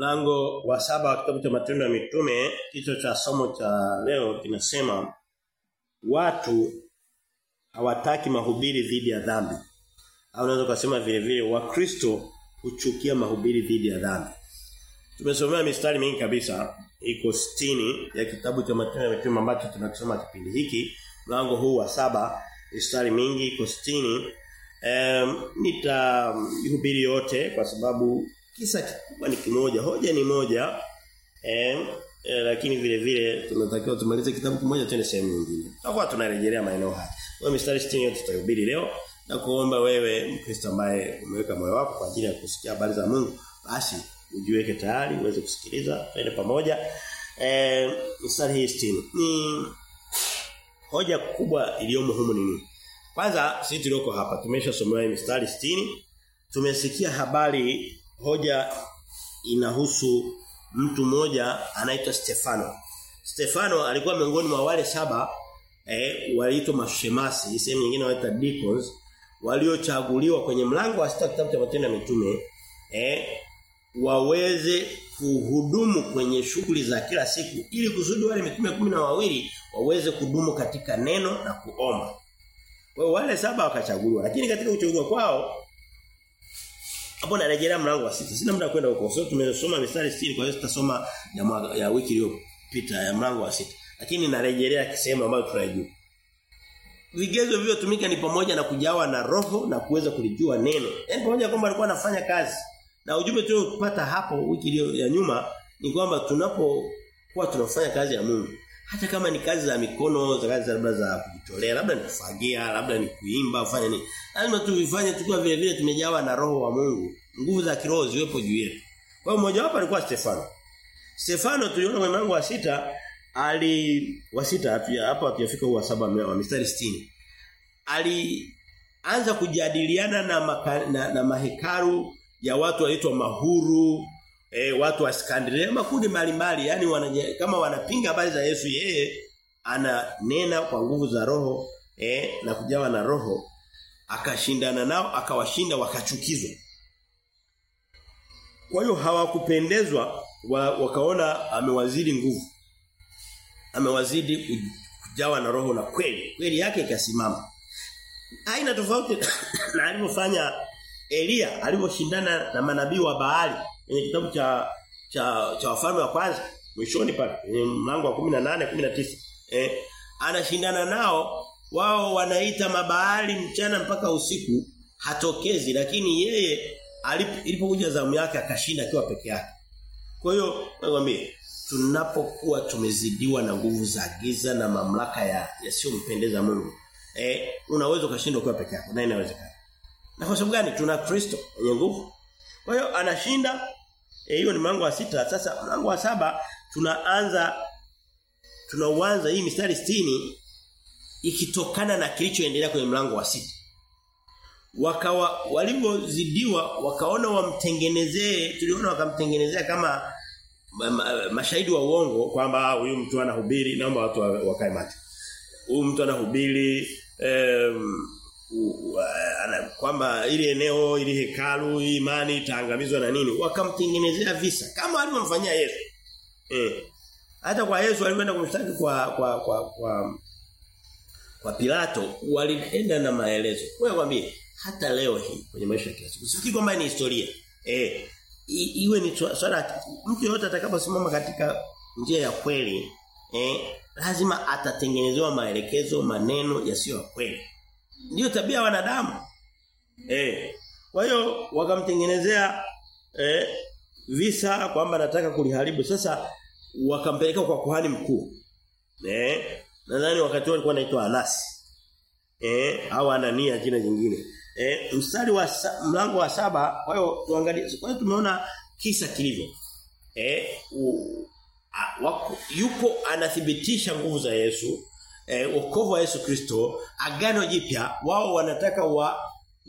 mlango wa saba wa kitabu cha matendo ya mitume kichwa cha somo cha leo kinasema watu hawataki mahubiri dhidi ya dhambi. Au unaweza kusema vile vile wakristo huchukia mahubiri dhidi ya dhambi. Tumesomea mistari mingi kabisa iko 60 ya kitabu cha matendo ya mitume ambacho tunakisoma kipindi hiki. Mlango huu wa saba mistari mingi iko 60 um, nitahubiri yote kwa sababu kisa kikubwa ni kimoja hoja ni moja eh, eh, lakini vile vile tunatakiwa tumalize kitabu kimoja tena sehemu nyingine. Tutakuwa tunarejelea maeneo haya. Kwa mistari 60 yote tutahubiri leo. Na kuomba wewe mkristo ambaye umeweka moyo wako kwa ajili ya kusikia habari za Mungu basi ujiweke tayari uweze kusikiliza twende pamoja. Eh mistari hii 60 ni hoja kubwa iliyomo humu ni nini? Kwanza sisi tulioko hapa tumeshasomewa mistari 60 tumesikia habari hoja inahusu mtu mmoja anaitwa Stefano. Stefano alikuwa miongoni mwa wale saba eh waliitwa mashemasi, sehemu nyingine wanaita deacons waliochaguliwa kwenye mlango wa sita kitabu cha matendo ya mitume eh waweze kuhudumu kwenye shughuli za kila siku ili kusudi wale mitume kumi na wawili waweze kudumu katika neno na kuomba. Kwa wale saba wakachaguliwa lakini katika kuchaguliwa kwao hapo narejelea mlango wa sita. Sina muda kwenda huko. So tumesoma mistari 60 kwa hiyo tutasoma ya, mwaga, ya wiki iliyopita ya mlango wa sita. Lakini narejelea sehemu ambayo tunajua. Vigezo vilivyotumika ni pamoja na kujawa na roho na kuweza kulijua neno. Yaani pamoja kwamba alikuwa anafanya kazi. Na ujumbe tuliopata hapo wiki iliyo ya nyuma ni kwamba tunapokuwa tunafanya kazi ya Mungu hata kama ni kazi za mikono za kazi za labda za kujitolea labda ni kufagia labda ni kuimba ufanye nini. Lazima tuvifanye tukiwa vile vile tumejawa na roho wa Mungu. Nguvu za kiroho ziwepo juu yetu. Kwa hiyo mmoja wapo alikuwa Stefano. Stefano tuliona kwenye mlango wa sita ali wa sita hapo hatujafika wa saba wa mistari 60 alianza kujadiliana na, maka, na, na mahekaru ya watu waitwa mahuru e, watu wa Skandinavia makundi mbalimbali yani wanaje, kama wanapinga habari za Yesu yeye ananena kwa nguvu za roho e, na kujawa na roho akashindana nao akawashinda wakachukizwa. Kwa hiyo hawakupendezwa wa, wakaona amewazidi nguvu amewazidi kujawa na roho na kweli kweli yake ikasimama. Aina tofauti na alivyofanya Elia alivyoshindana na manabii wa Baali kwenye kitabu cha cha cha wafalme wa kwanza mwishoni pale mlango wa 18 19 eh anashindana nao wao wanaita mabahari mchana mpaka usiku hatokezi lakini yeye ilipokuja zamu yake akashinda akiwa peke yake. Kwa hiyo nakwambia tunapokuwa tumezidiwa na nguvu za giza na mamlaka ya yasiyompendeza Mungu eh unaweza ukashinda ukiwa peke yako na inawezekana. Na kwa sababu gani? Tuna Kristo mwenye nguvu. Kwa hiyo anashinda hiyo e, ni mlango wa sita. Sasa mlango wa saba tunaanza tunauanza hii mistari 60 ikitokana na kilichoendelea kwenye mlango wa sita. Wakawa walivyozidiwa wakaona wamtengenezee tuliona wakamtengenezea kama ma, ma, mashahidi wa uongo kwamba huyu mtu anahubiri naomba watu wakae macho huyu mtu anahubiri um, kwamba ili eneo ili hekalu imani itaangamizwa na nini. Wakamtengenezea visa kama alivyomfanyia Yesu. Eh. Hata kwa Yesu alikwenda kumshtaki kwa kwa kwa kwa kwa Pilato walienda na maelezo. Wewe kwambie hata leo hii kwenye maisha ya kila siku sifikiri kwamba ni historia. Eh. I, iwe ni swala mtu yote atakaposimama katika njia ya kweli eh lazima atatengenezewa maelekezo maneno yasiyo ya kweli. Ndio tabia ya wanadamu. Eh. Kwa hiyo wakamtengenezea eh visa kwamba nataka kuliharibu. Sasa wakampeleka kwa kuhani mkuu. Eh. Nadhani wakati walikuwa anaitwa Anasi. Eh, au Anania jina jingine. Eh, mstari wa mlango wa saba kwa hiyo tuangalie. Kwa hiyo tumeona kisa kilivyo. Eh, u, a, wako, yuko anathibitisha nguvu za Yesu eh, wokovu wa Yesu Kristo agano jipya wao wanataka wa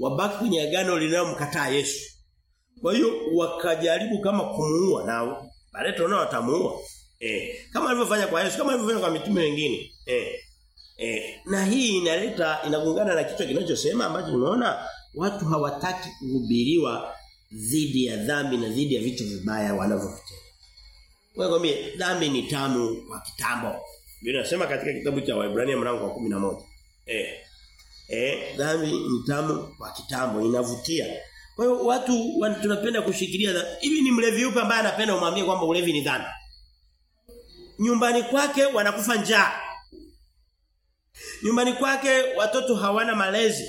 wabaki kwenye agano linalomkataa Yesu kwa hiyo wakajaribu kama kumuua nao. baadaye tunaona watamuua eh kama alivyofanya kwa Yesu kama alivyofanya kwa mitume wengine eh eh na hii inaleta inagongana na kichwa kinachosema ambacho tunaona watu hawataki kuhubiriwa dhidi ya dhambi na dhidi ya vitu vibaya wanavyovitenda. Hiyo dhambi ni tamu kwa kitambo. Biblia inasema katika kitabu cha Waebrania mlango wa 11. Eh. Eh, dhambi ni tamu kwa kitambo inavutia. Kwa hiyo watu wan, tunapenda kushikilia hivi ni mlevi yupi ambaye anapenda umwambie kwamba ulevi ni dhambi? Nyumbani kwake wanakufa njaa. Nyumbani kwake watoto hawana malezi.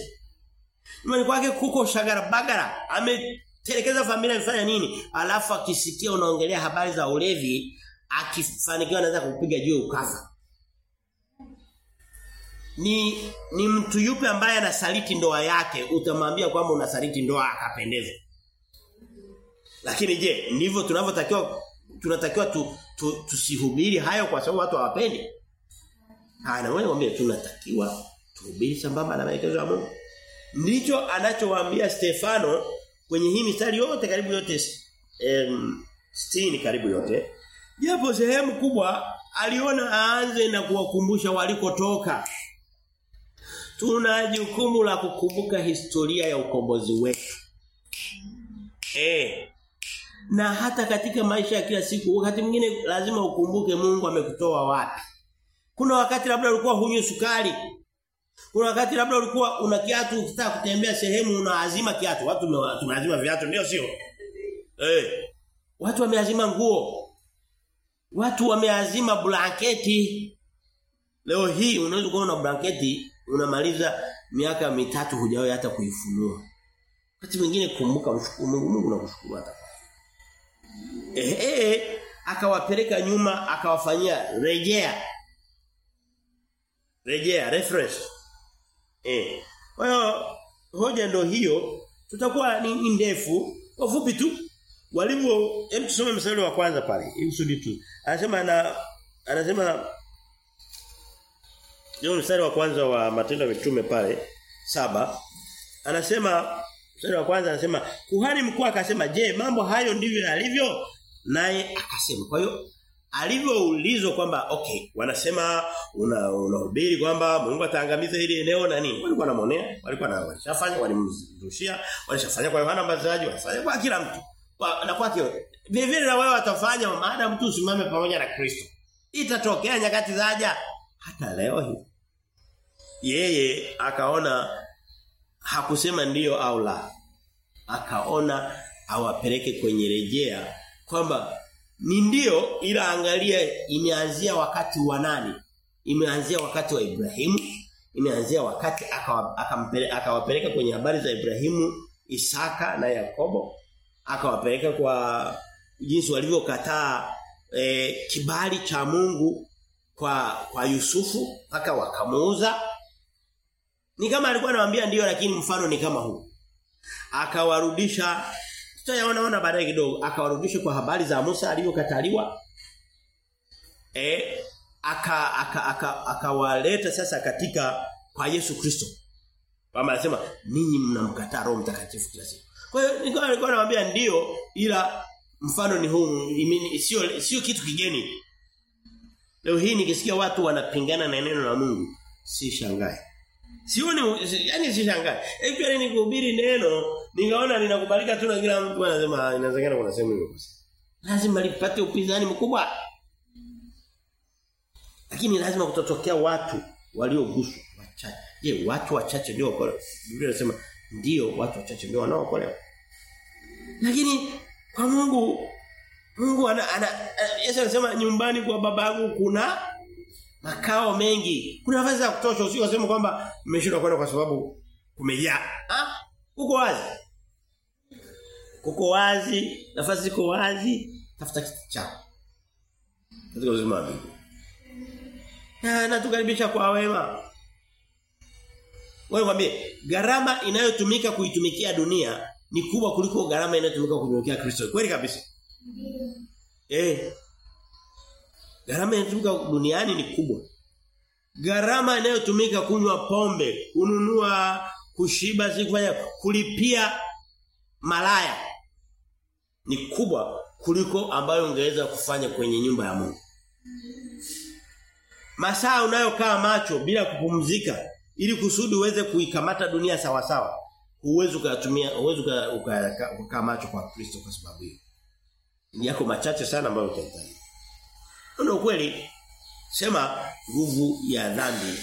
Nyumbani kwake kuko shagara bagara. Ametelekeza familia imefanya nini? Alafu akisikia unaongelea habari za ulevi, akifanikiwa anaweza kukupiga juu ukafa. Ni ni mtu yupi ambaye anasaliti ndoa yake utamwambia kwamba unasaliti ndoa akapendeza. Lakini je, ndivyo tunavyotakiwa tunatakiwa tu, tu, tusihubiri hayo kwa sababu watu hawapendi? Haya, na wewe tunatakiwa tuhubiri sambamba na maelekezo ya Mungu. Ndicho anachowaambia Stefano kwenye hii mistari yote karibu yote em stini karibu yote. Japo sehemu kubwa aliona aanze na kuwakumbusha walikotoka. Tuna jukumu la kukumbuka historia ya ukombozi wetu. Eh. Na hata katika maisha ya kila siku wakati mwingine lazima ukumbuke Mungu amekutoa wapi. Kuna wakati labda ulikuwa hunywi sukari. Kuna wakati labda ulikuwa una kiatu ukitaka kutembea sehemu unaazima kiatu. Watu tumeazima viatu ndio sio? Eh. Watu wameazima nguo. Watu wameazima blanketi. Leo hii unaweza kuona blanketi unamaliza miaka mitatu hujawahi hata kuifunua. Wakati mwingine kumbuka mshukuru Mungu Mungu nakushukuru hata. Eh eh akawapeleka nyuma akawafanyia rejea. Rejea reference. Eh. Kwa hiyo hoja ndio hiyo tutakuwa ni ndefu kwa fupi tu walivyo hem tusome mstari wa kwanza pale ili tu anasema ana anasema ndio mstari wa kwanza wa matendo ya mitume pale saba. Anasema mstari wa kwanza anasema kuhani mkuu akasema je mambo hayo ndivyo yalivyo? Naye akasema kwa hiyo alivyoulizwa kwamba okay wanasema unahubiri una kwamba Mungu ataangamiza hili eneo na nini. Walikuwa wanamonea walikuwa na walishafanya walimrushia walishafanya kwa Yohana Mbatizaji walifanya kwa kila mtu. Kwa, na kwake vile vile na wewe watafanya maana mtu usimame pamoja na Kristo. Itatokea nyakati zaja hata leo hii yeye akaona hakusema ndiyo au la. Akaona awapeleke kwenye rejea kwamba ni ndio ila angalia imeanzia wakati wa nani? Imeanzia wakati wa Ibrahimu imeanzia wakati akawapeleka aka aka kwenye habari za Ibrahimu Isaka na Yakobo akawapeleka kwa jinsi walivyokataa e, kibali cha Mungu kwa kwa Yusufu mpaka wakamuuza ni kama alikuwa anawaambia ndio lakini mfano ni kama huu. Akawarudisha tutayaona ona baadaye kidogo. Akawarudisha kwa habari za Musa aliyokataliwa. Eh aka aka akawaleta aka sasa katika kwa Yesu Kristo. Kama anasema ninyi mnamkataa Roho Mtakatifu kila siku. Kwa hiyo nilikuwa nilikuwa nawaambia ndio ila mfano ni huu sio sio kitu kigeni. Leo hii nikisikia watu wanapingana na neno la Mungu si shangae Sioni yani si shangae. Actually nikuhubiri neno ningaona linakubalika tu na kila mtu anasema inawezekana kuna sehemu hiyo. Lazima lipate upinzani mkubwa. Lakini lazima kutotokea watu walioguswa wachache. Je, watu wachache ndio wako? Biblia inasema ndio watu wachache ndio wanaookolewa. Lakini kwa Mungu Mungu ana, ana Yesu anasema nyumbani kwa babangu kuna makao mengi. Kuna nafasi za kutosha usio useme kwamba mmeshindwa kwenda kwa sababu kumejaa. Ah, uko wazi. Kuko wazi, nafasi iko wazi, tafuta kitu chako. Katika uzima wa Mungu. Na natukaribisha kwa wema. Wewe mwambie gharama inayotumika kuitumikia dunia ni kubwa kuliko gharama inayotumika kuitumikia Kristo. Kweli kabisa. Eh. Gharama inayotumika duniani ni kubwa. Gharama inayotumika kunywa pombe, kununua, kushiba, sikufanya kulipia malaya ni kubwa kuliko ambayo ungeweza kufanya kwenye nyumba ya Mungu. Masaa unayokaa macho bila kupumzika ili kusudi uweze kuikamata dunia sawa sawa. huwezi ukatumia huwezi ukakaa macho kwa Kristo kwa sababu hiyo. Yako machache sana ambayo utahitaji. Ndio kweli sema nguvu ya dhambi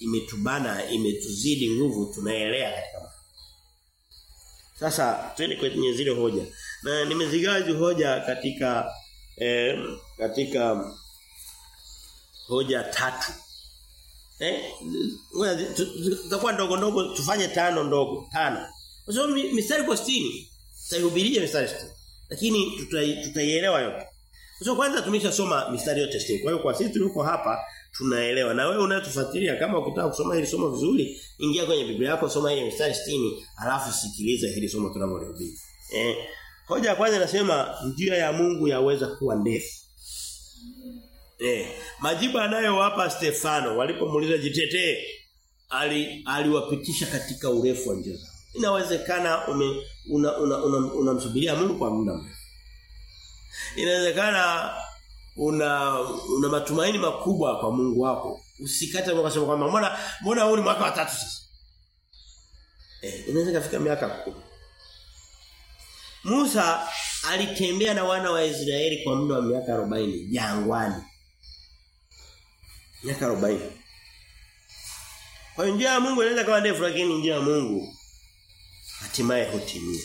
imetubana ime imetuzidi nguvu tunaelea katika. Sasa twende kwenye zile hoja. Na nimezigawa hoja katika eh, katika hoja tatu. Eh, tutakuwa ndogo ndogo tufanye tano ndogo, tano. Kwa sababu mistari kwa 60 tutahubiria mistari 60. Lakini tutaielewa yote. Kwa kwanza tumeshasoma mistari yote 60. Kwa hiyo kwa sisi tuliko hapa tunaelewa. Na wewe unayetufuatilia kama ukitaka kusoma hili somo vizuri, ingia kwenye Biblia yako soma ile mistari 60, alafu sikiliza hili somo tunalolihubiri. Eh, hoja ya kwanza inasema njia ya Mungu yaweza kuwa ndefu. Eh, majibu anayowapa Stefano walipomuuliza jitetee ali aliwapitisha katika urefu wa njia. Inawezekana ume unamsubiria una, una, una Mungu kwa muda mrefu. Inawezekana una una matumaini makubwa kwa Mungu wako. Usikate ukasema kwamba mbona mbona huu ni mwaka wa tatu sasa. Eh, inaweza kufika miaka kumi. Musa alitembea na wana wa Israeli kwa muda wa miaka 40 jangwani. Miaka 40. Kwa njia ya Mungu inaweza kuwa ndefu lakini njia ya Mungu hatimaye hutimia.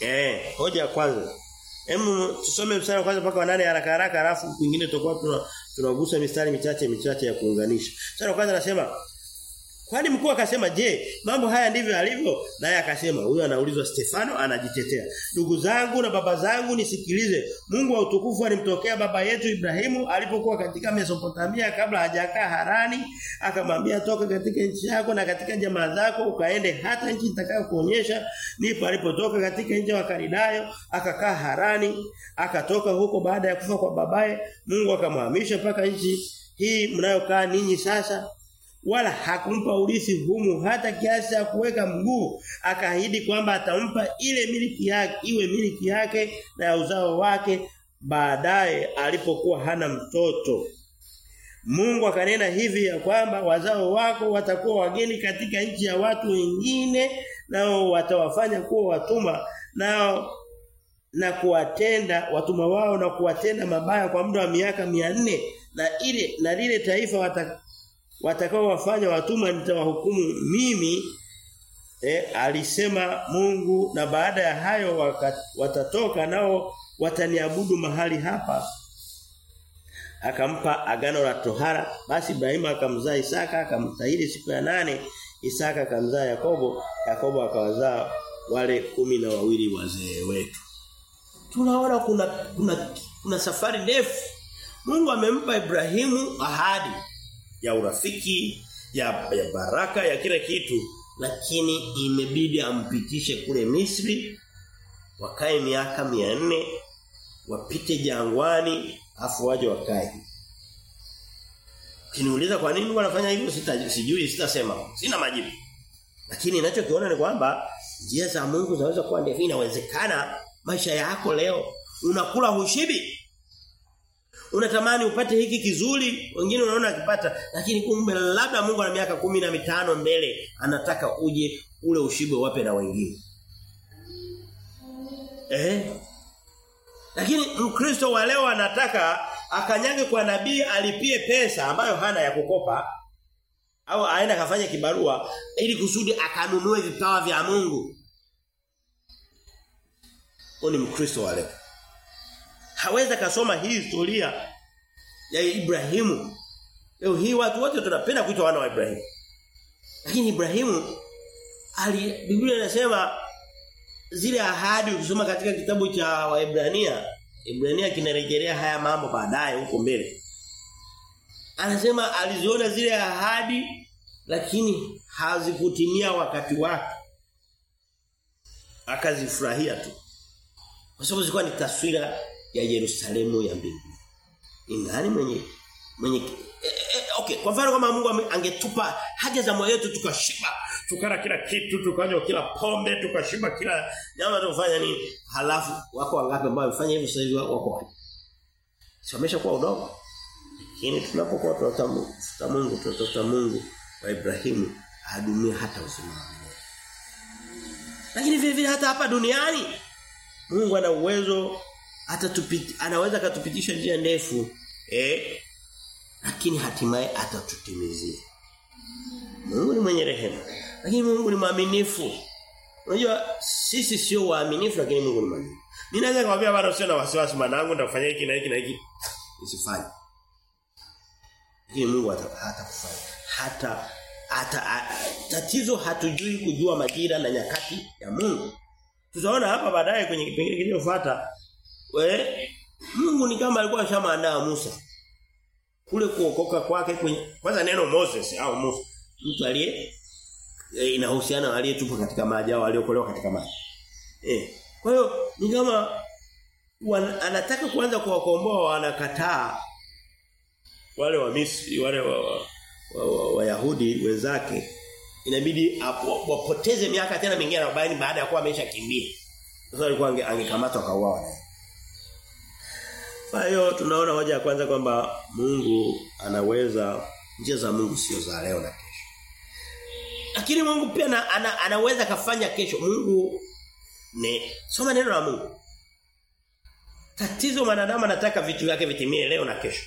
Eh, hoja ya kwanza. Hemu tusome mstari wa kwanza mpaka wanane haraka haraka alafu kwingine tutakuwa tunagusa mistari michache michache ya kuunganisha. Mstari wa kwanza anasema Kwani mkuu akasema je, mambo haya ndivyo alivyo? Naye akasema huyo anaulizwa Stefano anajitetea. Ndugu zangu na baba zangu nisikilize. Mungu wa utukufu alimtokea baba yetu Ibrahimu alipokuwa katika Mesopotamia kabla hajakaa Harani, akamwambia toka katika nchi yako na katika jamaa zako ukaende hata nchi nitakayokuonyesha. Ndipo alipotoka katika nchi ya Kalidayo, akakaa Harani, akatoka huko baada ya kufa kwa babaye, Mungu akamhamisha mpaka nchi hii mnayokaa ninyi sasa wala hakumpa urithi humu hata kiasi cha kuweka mguu akaahidi kwamba atampa ile miliki yake iwe miliki yake na ya uzao wake baadaye alipokuwa hana mtoto. Mungu akanena hivi ya kwamba wazao wako watakuwa wageni katika nchi ya watu wengine nao watawafanya kuwa watumwa nao na kuwatenda watumwa wao na kuwatenda mabaya kwa muda wa miaka 400 na ile na lile taifa watakao wafanya watuma nitawahukumu mimi eh, alisema Mungu. Na baada ya hayo wakat, watatoka nao wataniabudu mahali hapa. Akampa agano la tohara. Basi Ibrahimu akamzaa Isaka akamtahiri siku ya nane. Isaka akamzaa Yakobo. Yakobo akawazaa wale kumi na wawili wazee wetu. Tunaona kuna kuna kuna safari ndefu. Mungu amempa Ibrahimu ahadi ya urafiki ya, ya baraka ya kila kitu lakini imebidi ampitishe kule Misri wakae miaka 400 wapite jangwani afu waje wakae. Kiniuliza kwa nini wanafanya hivyo sita sijui sitasema. Sina majibu. Lakini ninachokiona ni kwamba njia za Mungu zinaweza kuwa ndefu. Inawezekana maisha yako leo unakula hushibi unatamani upate hiki kizuri wengine unaona akipata lakini kumbe labda Mungu ana miaka kumi na mitano mbele anataka uje ule ushibe wape na wengine. Eh? Lakini mkristo wa leo anataka akanyage kwa nabii alipie pesa ambayo hana ya kukopa au aenda kafanya kibarua ili kusudi akanunue vipawa vya Mungu. Huyo ni mkristo wa leo haweza kasoma hii historia ya Ibrahimu. Leo hii watu wote tunapenda kuitwa wana wa Ibrahimu. Lakini Ibrahimu ali Biblia inasema zile ahadi ukisoma katika kitabu cha Waebrania, Ibrania kinarejelea haya mambo baadaye huko mbele. Anasema aliziona zile ahadi lakini hazikutimia wakati wake. Akazifurahia tu. Kwa sababu zilikuwa ni taswira ya Yerusalemu ya mbinguni. Ni nani mwenye mwenye eh, eh, okay kwa mfano kama Mungu angetupa haja za moyo wetu tukashiba tukara kila kitu tukanywa kila pombe tukashiba kila nyama tunafanya nini? Halafu wako wangapi ambao wamefanya hivyo sasa hivi wako wapi? Somesha kwa udongo lakini tunapokuwa tunatafuta Mungu tunatafuta Mungu wa Ibrahimu adumie hata uzima Lakini vile vile hata hapa duniani Mungu ana uwezo atatupiti anaweza katupitisha njia ndefu eh lakini hatimaye atatutimizia. Mungu ni mwenye rehema. Lakini Mungu ni mwaminifu. Unajua sisi sio waaminifu lakini Mungu ni mwaminifu. Mimi naweza kumwambia bado sio na wasiwasi mwanangu nitafanya hiki na hiki na hiki. Usifanye. Lakini Mungu hatakufanya. Hata hata a, tatizo hatujui kujua majira na nyakati ya Mungu. Tutaona hapa baadaye kwenye kipengele kilichofuata we Mungu ni kama alikuwa ashamaandaa Musa. Kule kuokoka kwake kwenye kwanza neno Moses au Musa mtu aliye e, inahusiana aliyetupwa katika maji au aliyokolewa katika maji. Eh. Kwa hiyo ni kama anataka kuanza kuwakomboa wanakataa wale wa Misri wale wa, wa, wa, wa, wa Yahudi wenzake inabidi wapoteze miaka tena mingine 40 baada ya kuwa ameshakimbia. Sasa alikuwa angekamatwa kauawa naye. Kwa hiyo tunaona hoja ya kwanza kwamba Mungu anaweza njia za Mungu sio za leo na kesho. Lakini Mungu pia na, ana, anaweza kafanya kesho. Mungu ni soma neno la Mungu. Tatizo mwanadamu anataka vitu vyake vitimie leo na kesho.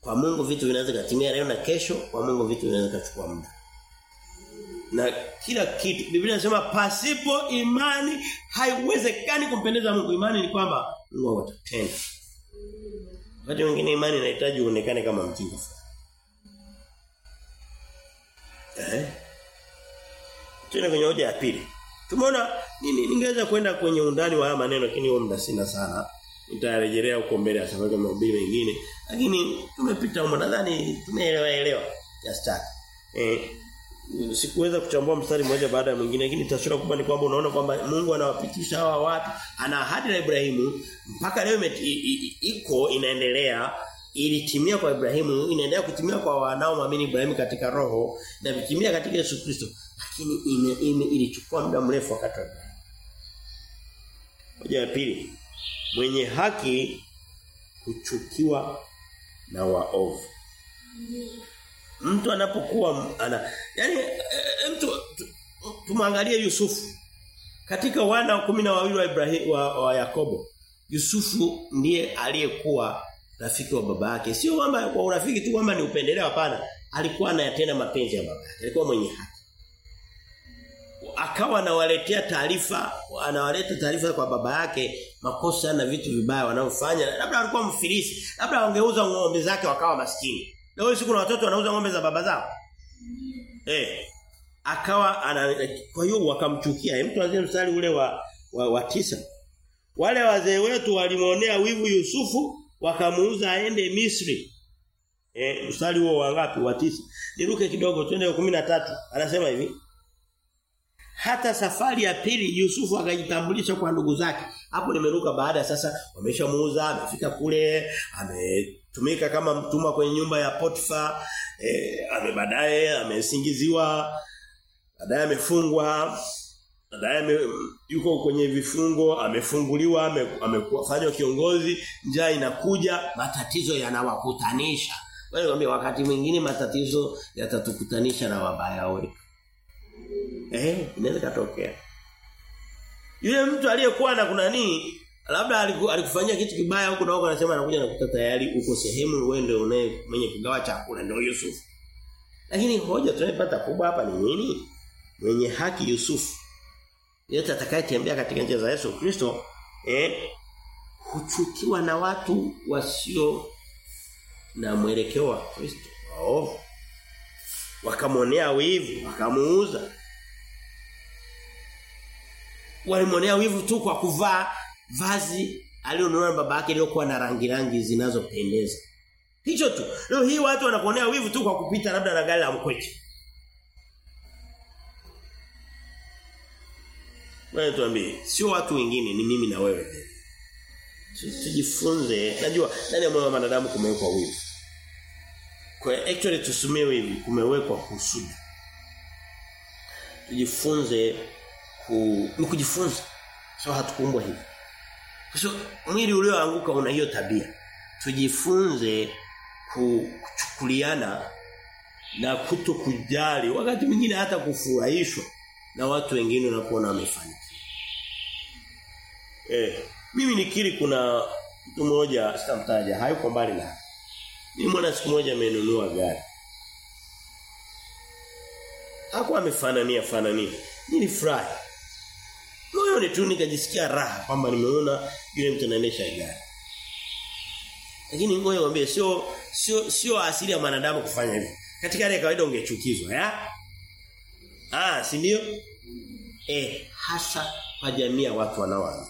Kwa Mungu vitu vinaweza kutimia leo na kesho, kwa Mungu vitu vinaweza kuchukua muda. Na kila kitu Biblia inasema pasipo imani haiwezekani kumpendeza Mungu. Imani ni kwamba Mungu atatenda. Wakati mwingine imani inahitaji uonekane kama mjinga. Eh? Tuna kwenye hoja ya pili. Tumeona nini ningeweza kwenda kwenye undani wa haya maneno lakini huo muda sina sana. Nitarejelea huko mbele hasa kama mahubiri mengine. Lakini tumepita huko nadhani tumeelewa elewa just that. Eh sikuweza kuchambua mstari mmoja baada ya mwingine lakini taswira kubwa ni kwamba unaona kwamba Mungu anawapitisha hawa watu ana ahadi na Ibrahimu mpaka leo iko inaendelea ilitimia kwa Ibrahimu inaendelea kutimia kwa wanaoamini Ibrahimu katika roho na vitimia katika Yesu Kristo lakini ime, ime ilichukua muda mrefu wakati wa Hoja ya pili mwenye haki huchukiwa na waovu. Mtu anapokuwa ana yani mtu tumwangalie Yusufu. Katika wana kumi na wawili wa Ibrahim wa, wa Yakobo Yusufu ndiye aliyekuwa rafiki wa baba yake. Sio kwamba kwa urafiki tu kwamba ni upendeleo hapana. Alikuwa anayatenda mapenzi ya baba yake. Alikuwa mwenye haki. Akawa anawaletea taarifa anawaleta taarifa kwa baba yake makosa na vitu vibaya wanaofanya labda alikuwa mfilisi labda wangeuza ng'ombe zake wakawa maskini leo siku na watoto wanauza ng'ombe za baba zao? Eh. Akawa ana kwa hiyo wakamchukia. Mtu tuanzie mstari ule wa wa, wa tisa. Wale wazee wetu walimuonea wivu Yusufu wakamuuza aende Misri. Eh mstari huo wa ngapi? wa tisa. Niruke kidogo twende 13 anasema hivi hata safari ya pili Yusufu akajitambulisha kwa ndugu zake. Hapo nimeruka baada sasa wameshamuuza, amefika kule, ametumika kama mtumwa kwenye nyumba ya Potifa, eh ame baadaye amesingiziwa, baadaye amefungwa, baadaye ame, yuko kwenye vifungo, amefunguliwa, amefanywa kiongozi, njaa inakuja, matatizo yanawakutanisha. Wewe wakati mwingine matatizo yatatukutanisha na wabaya wetu. Eh, inaweza katokea. Yule mtu aliyekuwa na kuna nini, labda alikufanyia kitu kibaya huko na huko anasema anakuja nakuta tayari uko sehemu wewe unaye mwenye kugawa chakula ndio Yusufu. Lakini hoja tunayopata kubwa hapa ni nini? Mwenye haki Yusufu. Yote atakayetembea katika njia za Yesu Kristo eh huchukiwa na watu wasio na mwelekeo wa Kristo. Oh. Wakamonea wivu, wakamuuza walimonea wivu tu kwa kuvaa vazi alionunua baba yake iliyokuwa na rangi rangi zinazopendeza. Hicho tu. Leo hii watu wanakuonea wivu tu kwa kupita labda na gari la mkweche. Wewe tuambie, sio watu wengine ni mimi na wewe. Tujifunze, najua ndani ya moyo wa wanadamu kumewekwa wivu. Kwa actually tusumie wivu kumewekwa kusudi. Tujifunze ku, ni kujifunza. Sio hatukuumbwa hivi. Sio mwili ulioanguka una hiyo tabia. Tujifunze kuchukuliana na kuto kujali wakati mwingine hata kufurahishwa na watu wengine unapoona wamefanikiwa. Eh, mimi nikiri kuna mtu mmoja sitamtaja, hayuko mbali na. Mimi mwana siku moja amenunua gari. Hakuwa amefanania fanania. Nilifurahi. Moyoni tu nikajisikia raha kwamba nimeona yule mtu anaendesha gari. Lakini ngoja niwaambie sio sio sio asili ya mwanadamu kufanya hivyo. Katika hali ya kawaida ungechukizwa, ya? Ah, si ndio? Eh, hasa kwa jamii ya watu wanaoamini.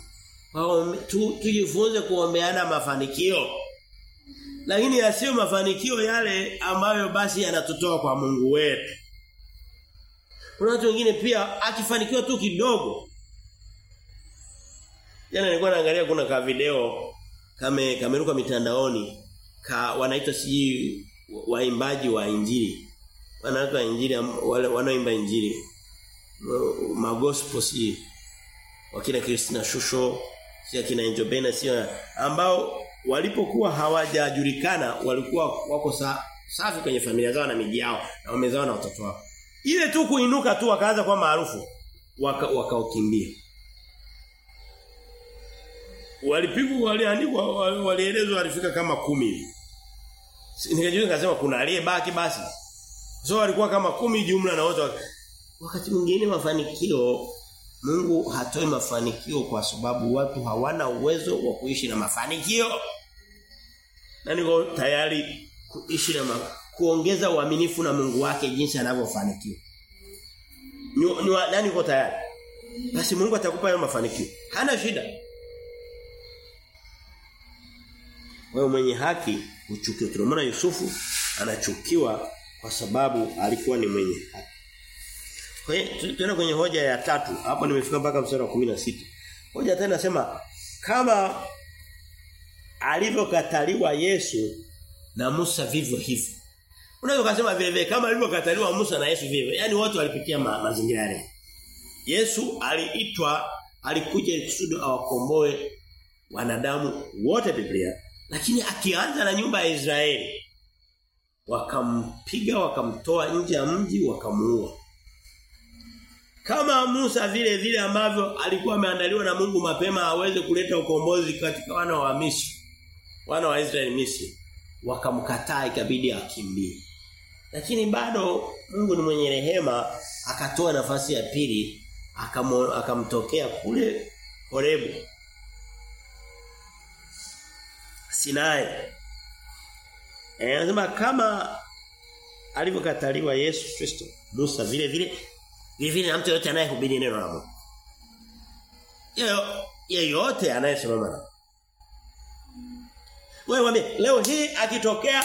Wao tu, tujifunze kuombeana mafanikio. Lakini yasiyo mafanikio yale ambayo basi yanatotoa kwa Mungu wetu. Kuna watu wengine pia akifanikiwa tu kidogo. Jana nilikuwa naangalia kuna ka video kame kameruka mitandaoni ka wanaitwa si waimbaji wa injili. Wanaitwa injili wale wanaoimba injili. Magospel si wakina Kristina Shusho si akina Njobena si ambao walipokuwa hawajajulikana walikuwa wako sa, safi kwenye familia zao na miji yao na wamezao na watoto wao. Ile tu kuinuka tu wakaanza kwa maarufu wakaokimbia. Waka walipigwa waliandikwa walielezwa walifika kama kumi nikajiuliza nikasema kuna aliyebaki basi. So walikuwa kama kumi jumla na wote wakati mwingine mafanikio Mungu hatoi mafanikio kwa sababu watu hawana uwezo wa kuishi na mafanikio. Na niko tayari kuishi na kuongeza uaminifu na Mungu wake jinsi anavyofanikiwa. Ni, ni nani uko tayari? Basi Mungu atakupa hayo mafanikio. Hana shida. Wewe mwenye haki huchukiwa. Kwa maana Yusufu anachukiwa kwa sababu alikuwa ni mwenye haki. Kwa hiyo tena kwenye hoja ya tatu, hapo nimefika mpaka mstari wa 16. Hoja tena nasema kama alivyokataliwa Yesu na Musa vivyo hivyo. Unaweza kusema vile vile kama alivyokataliwa Musa na Yesu vivyo. Yaani wote walipitia ma, mazingira yale. Yesu aliitwa alikuja kusudi awakomboe wanadamu wote Biblia lakini akianza na nyumba ya Israeli wakampiga wakamtoa nje ya mji wakamuua. Kama Musa vile vile ambavyo alikuwa ameandaliwa na Mungu mapema aweze kuleta ukombozi katika wana wa Misri wana wa Israeli Misri wakamkataa ikabidi akimbie. Lakini bado Mungu ni mwenye rehema akatoa nafasi ya pili akamtokea kule Horebu Sinai. Eh anasema kama alivyokataliwa Yesu Kristo, Musa vile vile vile vile na mtu yote anayehubiri neno la Mungu. Yeyote anayesimama na. Wewe mwambie leo hii akitokea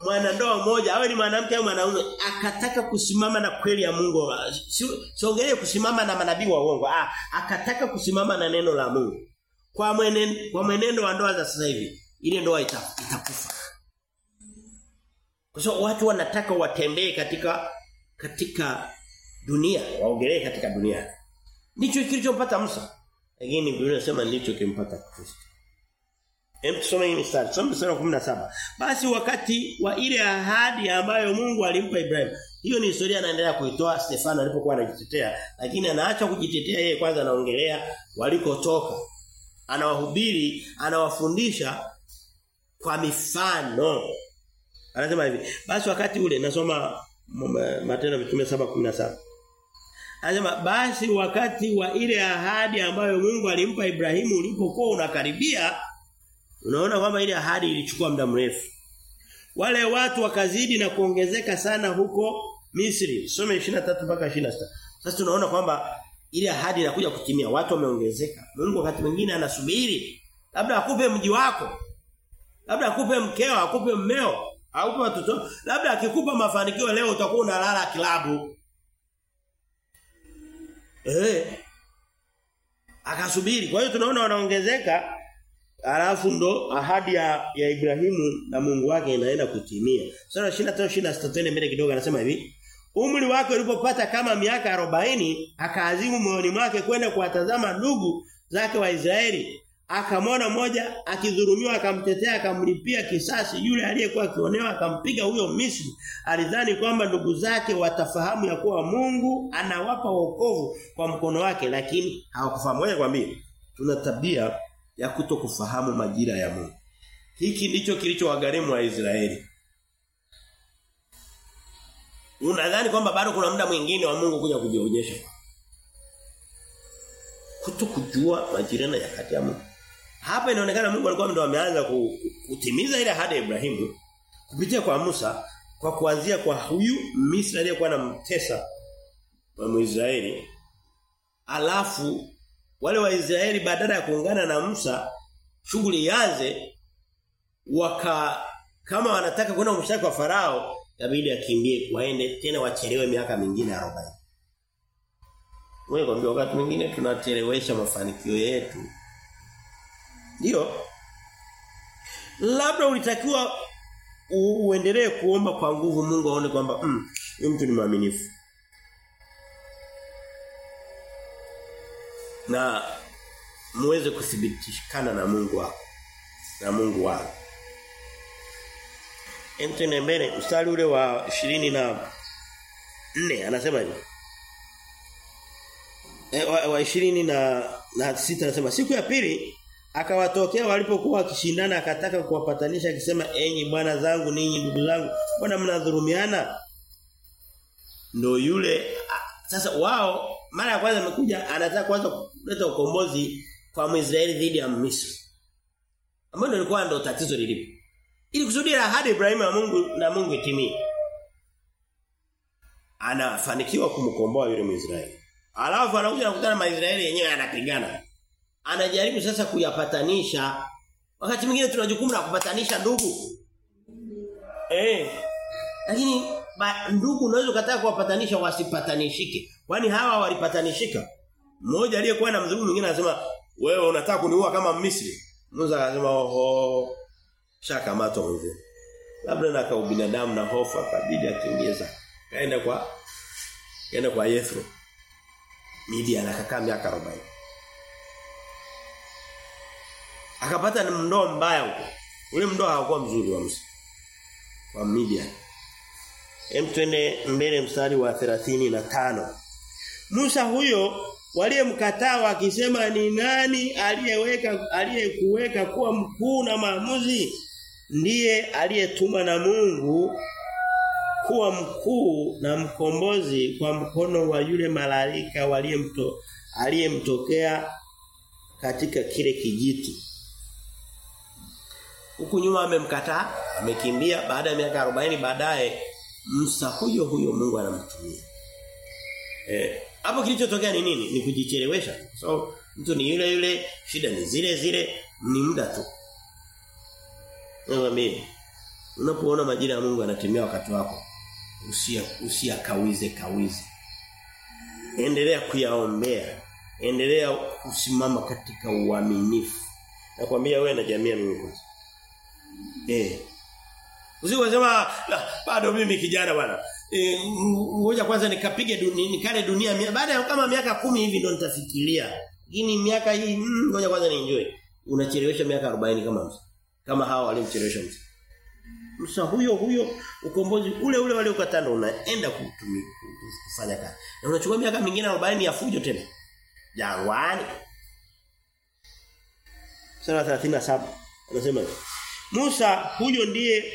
mwanandoa mmoja awe ni mwanamke au mwanaume akataka kusimama na kweli ya Mungu siongelee kusimama na manabii wa uongo ah akataka kusimama na neno la Mungu kwa mwenendo kwa mwenendo wa ndoa za sasa hivi ile ndoa ita, itakufa. Kwa sababu watu wanataka watembee katika katika dunia, waongelee katika dunia. Ndicho kilichompata Musa. Lakini Biblia inasema ndicho kimpata Kristo. Hem tusome hii mstari. Soma mstari wa 17. Basi wakati wa ile ahadi ambayo Mungu alimpa Ibrahim. Hiyo ni historia anaendelea kuitoa Stefano alipokuwa anajitetea, lakini anaacha kujitetea yeye kwanza anaongelea walikotoka anawahubiri, anawafundisha kwa mifano. Anasema hivi, basi wakati ule nasoma Matendo Mitume 7:17. Anasema basi wakati wa ile ahadi ambayo Mungu alimpa Ibrahimu ulipokuwa unakaribia unaona kwamba ile ahadi ilichukua muda mrefu. Wale watu wakazidi na kuongezeka sana huko Misri. Some 23 mpaka 26. Sasa tunaona kwamba ile ahadi inakuja kutimia. Watu wameongezeka. Mungu wakati mwingine anasubiri. Labda akupe mji wako. Labda akupe mkeo, akupe mmeo, akupe watoto. Labda akikupa mafanikio leo utakuwa unalala kilabu. Eh. Akasubiri. Kwa hiyo tunaona wanaongezeka. Alafu ndo ahadi ya, ya Ibrahimu na Mungu wake inaenda kutimia. Sura 25 26 tena mbele kidogo anasema hivi. Umri wake ulipopata kama miaka 40 akaazimu moyoni mwake kwenda kuwatazama ndugu zake wa Israeli. Akamwona mmoja akidhulumiwa akamtetea akamlipia kisasi yule aliyekuwa akionewa akampiga huyo Misri. Alidhani kwamba ndugu zake watafahamu ya kuwa Mungu anawapa wokovu kwa mkono wake lakini hawakufahamu. Wewe kwa mimi. tuna tabia ya kutokufahamu majira ya Mungu. Hiki ndicho kilichowagharimu wa Israeli Unadhani kwamba bado kuna muda mwingine wa Mungu kuja kujionyesha? Kuto kujua majira na yakati ya Mungu. Hapa inaonekana Mungu alikuwa ndo ameanza kutimiza ile ahadi ya Ibrahimu kupitia kwa Musa kwa kuanzia kwa huyu Misri aliyekuwa na mtesa wa Mwisraeli. Alafu wale wa Israeli badala ya kuungana na Musa shughuli ianze waka kama wanataka kwenda kumshtaki kwa farao inabidi akimbie waende tena wachelewe miaka mingine 40 wewe kwambia wakati mwingine tunachelewesha mafanikio yetu. Ndio. Labda ulitakiwa uendelee kuomba kwa nguvu Mungu aone kwamba mm, huyu mtu ni mwaminifu. Na muweze kuthibitishana na Mungu wako na Mungu wako Ente mbele mstari ule wa 20 na 4 anasema hivi. E, wa, wa 20 na na sita anasema siku ya pili akawatokea walipokuwa wakishindana akataka kuwapatanisha akisema enyi bwana zangu ninyi ndugu zangu mbona mnadhulumiana ndo yule sasa wao mara ya kwanza amekuja anataka kwanza kuleta ukombozi kwa Mwisraeli dhidi ya Misri. Ambapo ndio ilikuwa ndio tatizo lilipo ili kusudi ahadi Ibrahim na Mungu na Mungu itimie. Anafanikiwa kumkomboa yule Mwisraeli. Alafu anakuja kukutana na Israeli yenyewe anapigana. Anajaribu sasa kuyapatanisha. Wakati mwingine tuna jukumu la kupatanisha ndugu. Eh. Lakini ba, ndugu unaweza ukataka kuwapatanisha wasipatanishike. Kwani hawa walipatanishika? Mmoja aliyekuwa na mzungu mwingine anasema wewe unataka kuniua kama Misri Musa akasema oho shaka mato mzee labda na kwa binadamu na hofu akabidi akimbia kaenda kwa kaenda kwa Yethro. Midian akakaa miaka 40 akapata mndoo mbaya huko. Ule mndoo haukuwa mzuri wa Musa wa Midian Hem twende mbele mstari wa 35 Musa huyo waliyemkataa wakisema ni nani aliyeweka aliyekuweka kuwa mkuu na maamuzi ndiye aliyetuma na Mungu kuwa mkuu na mkombozi kwa mkono wa yule malaika waliyemto aliyemtokea katika kile kijiti. Huku nyuma amemkataa amekimbia. Baada ya miaka 40 baadaye Musa huyo huyo Mungu anamtumia. Eh hapo kilichotokea ni nini? Ni kujichelewesha. So mtu ni yule yule shida ni zile zile ni muda tu Nakwambia unapoona majira ya Mungu yanatimia wakati wako usia usia kawize kawize. endelea kuyaombea endelea kusimama katika uaminifu nakwambia wewe na jamii ya Mungu eh Usiwasema bado mimi kijana bwana. E, ngoja kwanza nikapige dunia nikale dunia baada ya kama miaka kumi hivi ndo nitafikiria. Lakini miaka hii ngoja mm, kwanza ni enjoy. Unachelewesha miaka 40 kama msa. Kama hawa walimchelewesha msa. Msa huyo huyo ukombozi ule ule wale ukatanda unaenda kufanya kazi. Na unachukua miaka mingine 40 ya fujo tena. Jangwani. Sura 37 anasema Musa huyo ndiye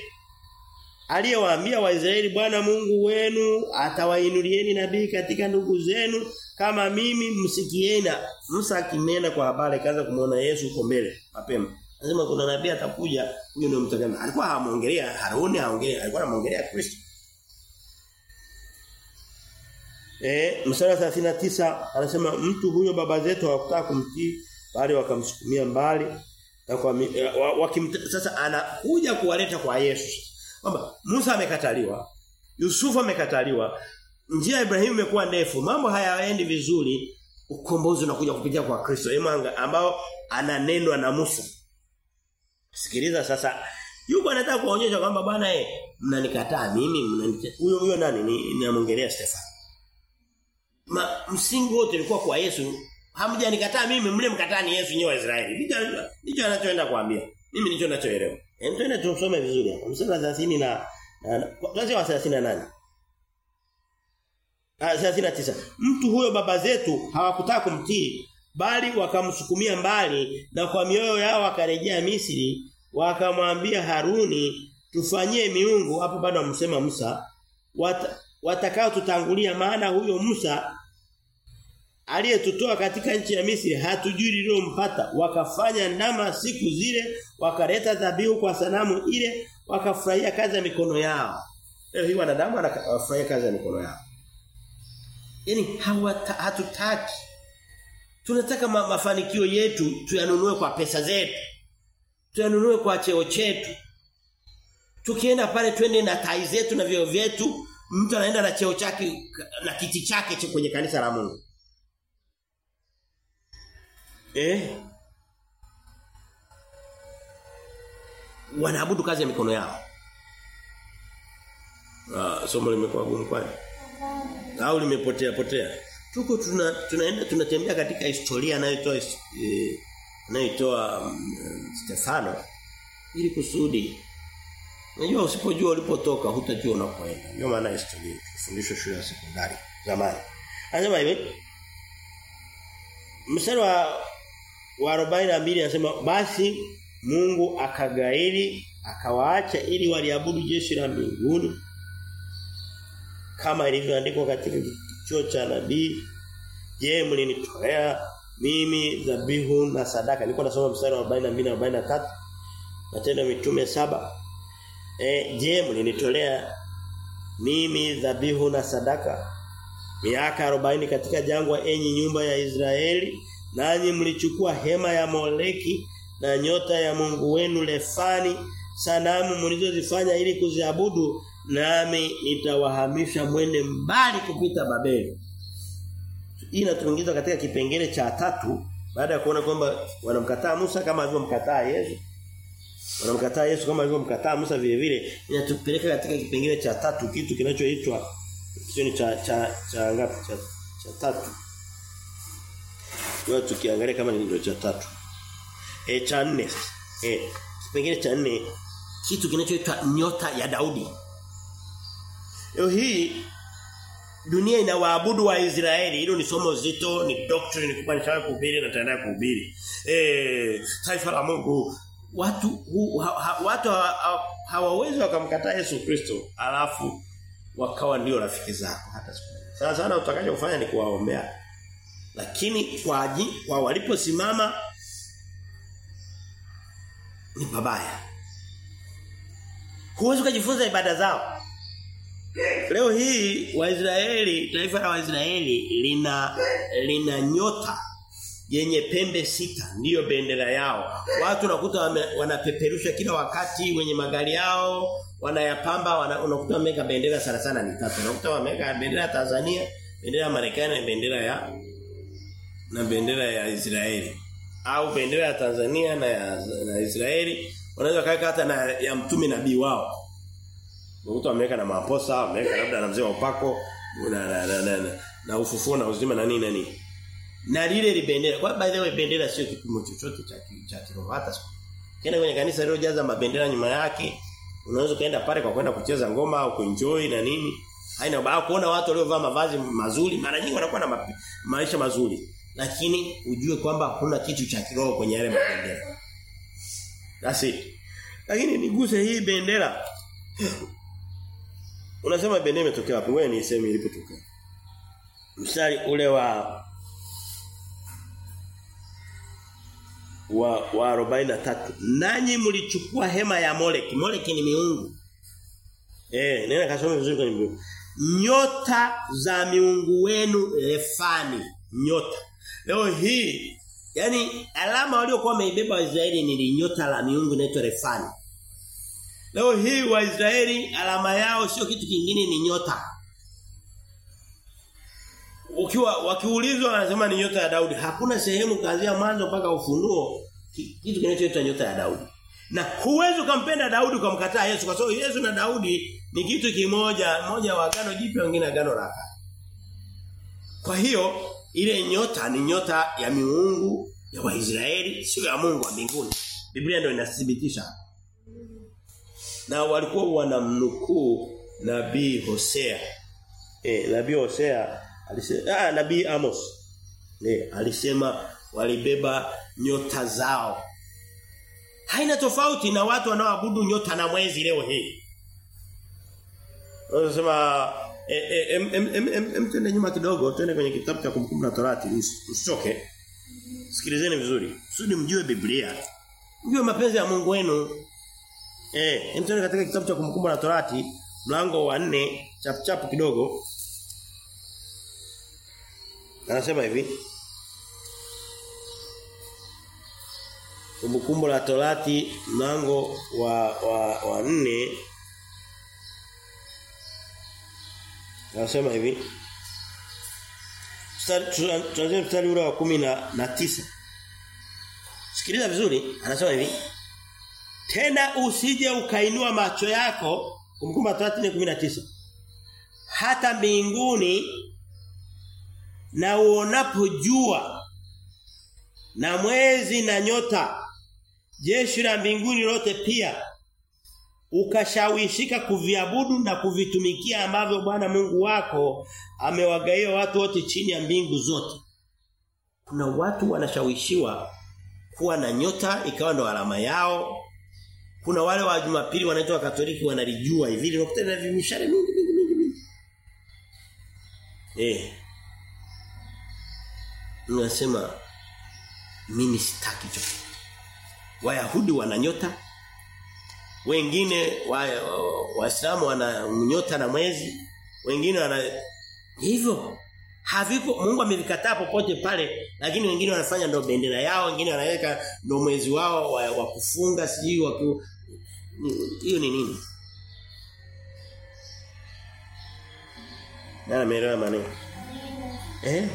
aliyewaambia Waisraeli Bwana Mungu wenu atawainulieni nabii katika ndugu zenu kama mimi msikieni Musa akinena kwa habari kaanza kumuona Yesu huko mbele mapema anasema kuna nabii atakuja huyo ndio mtakatifu alikuwa hamuongelea Haruni haongelea alikuwa anamuongelea Kristo. Eh mstari 39 anasema mtu huyo baba zetu hawakutaka kumtii bali wakamsukumia mbali na kwa wakimta, sasa anakuja kuwaleta kwa Yesu. Kwamba Musa amekataliwa Yusufu amekataliwa njia ya Ibrahimu imekuwa ndefu mambo hayaendi vizuri ukombozi unakuja kupitia kwa Kristo. Emanga ambao ananenwa na Musa sikiliza sasa yuko anataka kuonyesha kwamba bwana eh mnanikataa mimi mnanikataa huyo huyo nani ni ninamwongelea Stefano Ma, msingi wote ulikuwa kwa Yesu Hamjanikataa mimi mle mkataa ni Yesu nyewe Israeli. Ndicho anachoenda kuambia. Mimi ndicho ninachoelewa. Hem twende tusome vizuri Msura Mstari wa 30 na tuanze wa 38. Ah 39. Mtu huyo baba zetu hawakutaka kumtii bali wakamsukumia mbali na kwa mioyo yao wakarejea Misri wakamwambia Haruni tufanyie miungu. Hapo bado amsema Musa wat, watakao tutangulia maana huyo Musa aliyetutoa katika nchi ya Misri hatujui lilompata wakafanya ndama siku zile wakaleta dhabihu kwa sanamu ile wakafurahia kazi ya mikono yao. Leo hii wanadamu wanafurahia kazi ya mikono yao. Yani hatutaki tunataka ma, mafanikio yetu tuyanunue kwa pesa zetu tuyanunue kwa cheo chetu tukienda pale twende na tai zetu na vyo vyetu mtu anaenda na cheo chake na kiti chake kwenye kanisa la Mungu Eh? Wanaabudu kazi ya mikono yao. Ah, somo limekuwa gumu kwani? Au limepotea potea? Tuko tuna tunaenda tunatembea katika historia anayotoa eh, anayotoa um, Stefano ili kusudi Unajua usipojua ulipotoka hutajua unakoenda. Ndio maana historia kufundishwa shule ya sekondari zamani. Anasema hivi Mstari wa wa 42 anasema basi Mungu akagairi akawaacha ili waliabudu jeshi la mbinguni kama ilivyoandikwa katika kichwa cha nabii je mlinitolea mimi dhabihu na sadaka? Nilikuwa nasoma mstari wa 42 na 43 matendo mitume saba. E, je mlinitolea mimi dhabihu na sadaka? Miaka 40 katika jangwa enyi nyumba ya Israeli nanyi mlichukua hema ya Moleki na nyota ya Mungu wenu Lefani sanamu mlizozifanya ili kuziabudu nami nitawahamisha mwende mbali kupita Babeli hii inatuingiza katika kipengele cha tatu baada ya kuona kwamba wanamkataa Musa kama alivyomkataa Yesu wanamkataa Yesu kama alivyomkataa Musa vile vile inatupeleka katika kipengele cha tatu kitu kinachoitwa Kisoni cha cha cha ngapi cha, cha tatu. Wewe tukiangalia kama ni ndio cha tatu. E cha nne. Eh kipengele cha nne kitu kinachoitwa nyota ya Daudi. Leo hii dunia inawaabudu wa Israeli. Hilo ni somo zito, ni doctrine ni kupandisha kuhubiri na tena kuhubiri. Eh taifa la Mungu watu hu, ha, ha, watu hawawezi ha, wakamkataa Yesu Kristo alafu wakawa ndio rafiki zako hata siku sana sana utakachofanya ni kuwaombea lakini kwa aji, kwa waliposimama ni babaya huwezi kujifunza ibada zao. Leo hii waisraeli taifa la waisraeli lina lina nyota yenye pembe sita. Ndiyo bendera yao. Watu nakuta wanapeperusha kila wakati wenye magari yao wanayapamba wana, unakuta wameka bendera sana sana ni tatu. Unakuta wameka bendera ya Tanzania bendera ya Marekani na bendera ya na bendera ya Israeli. Au bendera ya Tanzania na ya na Israeli wanaweza kaweka hata na ya mtume nabii wao. Mtu wameweka na maposa wameweka labda na mzee wa upako na na, na, na, na, na ufufuo na uzima na nini na nini. Na lile libendera. kwa by the way bendera sio kipimo chochote cha cha kiroho hata siku. Kenda kwenye kanisa lililojaza mabendera nyuma yake unaweza kaenda pale kwa kwenda kucheza ngoma au kuenjoy na nini. Haina baa kuona watu waliovaa mavazi mazuri. Mara nyingi wanakuwa na ma maisha mazuri. Lakini ujue kwamba kuna kitu cha kiroho kwenye yale mabendera that's lakini niguse hii bendera. Unasema bendera imetokea wapi? Wewe ni sehemu ilipotokea mstari ule wa wa wa 43 nanyi mlichukua hema ya Moleki. Moleki ni miungu. Eh nenda kasome vizuri kwenye Biblia. Nyota za miungu wenu Refani. Nyota. Leo hii yani alama waliokuwa wameibeba Waisraeli ni nyota la miungu inaitwa Refani. Leo hii Waisraeli alama yao sio kitu kingine ni nyota. Ukiwa wakiulizwa wanasema ni nyota ya Daudi. Hakuna sehemu kuanzia mwanzo mpaka ufunuo kitu kinachoitwa nyota ya Daudi. Na huwezi kumpenda Daudi ukamkataa Yesu kwa sababu Yesu na Daudi ni kitu kimoja mmoja wa agano jipya wengine agano la kale. Kwa hiyo ile nyota ni nyota ya miungu ya Waisraeli sio ya Mungu wa mbinguni. Biblia ndio inathibitisha. Na walikuwa wanamnukuu nabii Hosea. Eh nabii Hosea alisema ah nabii Amos. Ne, alisema walibeba nyota zao. Haina tofauti na watu wanaoabudu nyota na mwezi leo hii. Wanasema em em em twende nyuma kidogo, twende kwenye kitabu cha kumbukumbu la Torati, usichoke Sikilizeni vizuri. sudi mjue Biblia. Mjue mapenzi ya Mungu wenu. Eh, em twende katika kitabu cha kumbukumbu la Torati, mlango wa 4, chap chap kidogo. Anasema hivi. Kumbukumbu la Torati mlango wa wa wa 4 Anasema hivi. Tuanze mstari ule wa kumi na, na tisa. Sikiliza vizuri, anasema hivi. Tena usije ukainua macho yako, kumkumba Torati 19. Hata mbinguni na uonapo jua na mwezi na nyota jeshi la mbinguni lote pia ukashawishika kuviabudu na kuvitumikia ambavyo Bwana Mungu wako amewagaia watu wote chini ya mbingu zote. Kuna watu wanashawishiwa kuwa na nyota ikawa ndo alama yao. Kuna wale wa Jumapili wanaitwa Katoliki wanalijua hivi ndio na vimishare mingi mingi mingi. Eh. Unasema mimi sitaki hicho. Wayahudi wana nyota wengine waislamu wa wa wana nyota na mwezi wengine wana hivyo. Haviko Mungu amevikataa popote pale lakini wengine wanafanya ndo bendera yao wengine wanaweka ndo mwezi wao wa, wa kufunga sijui wa hiyo ni nini? Na ameelewa maneno. Eh?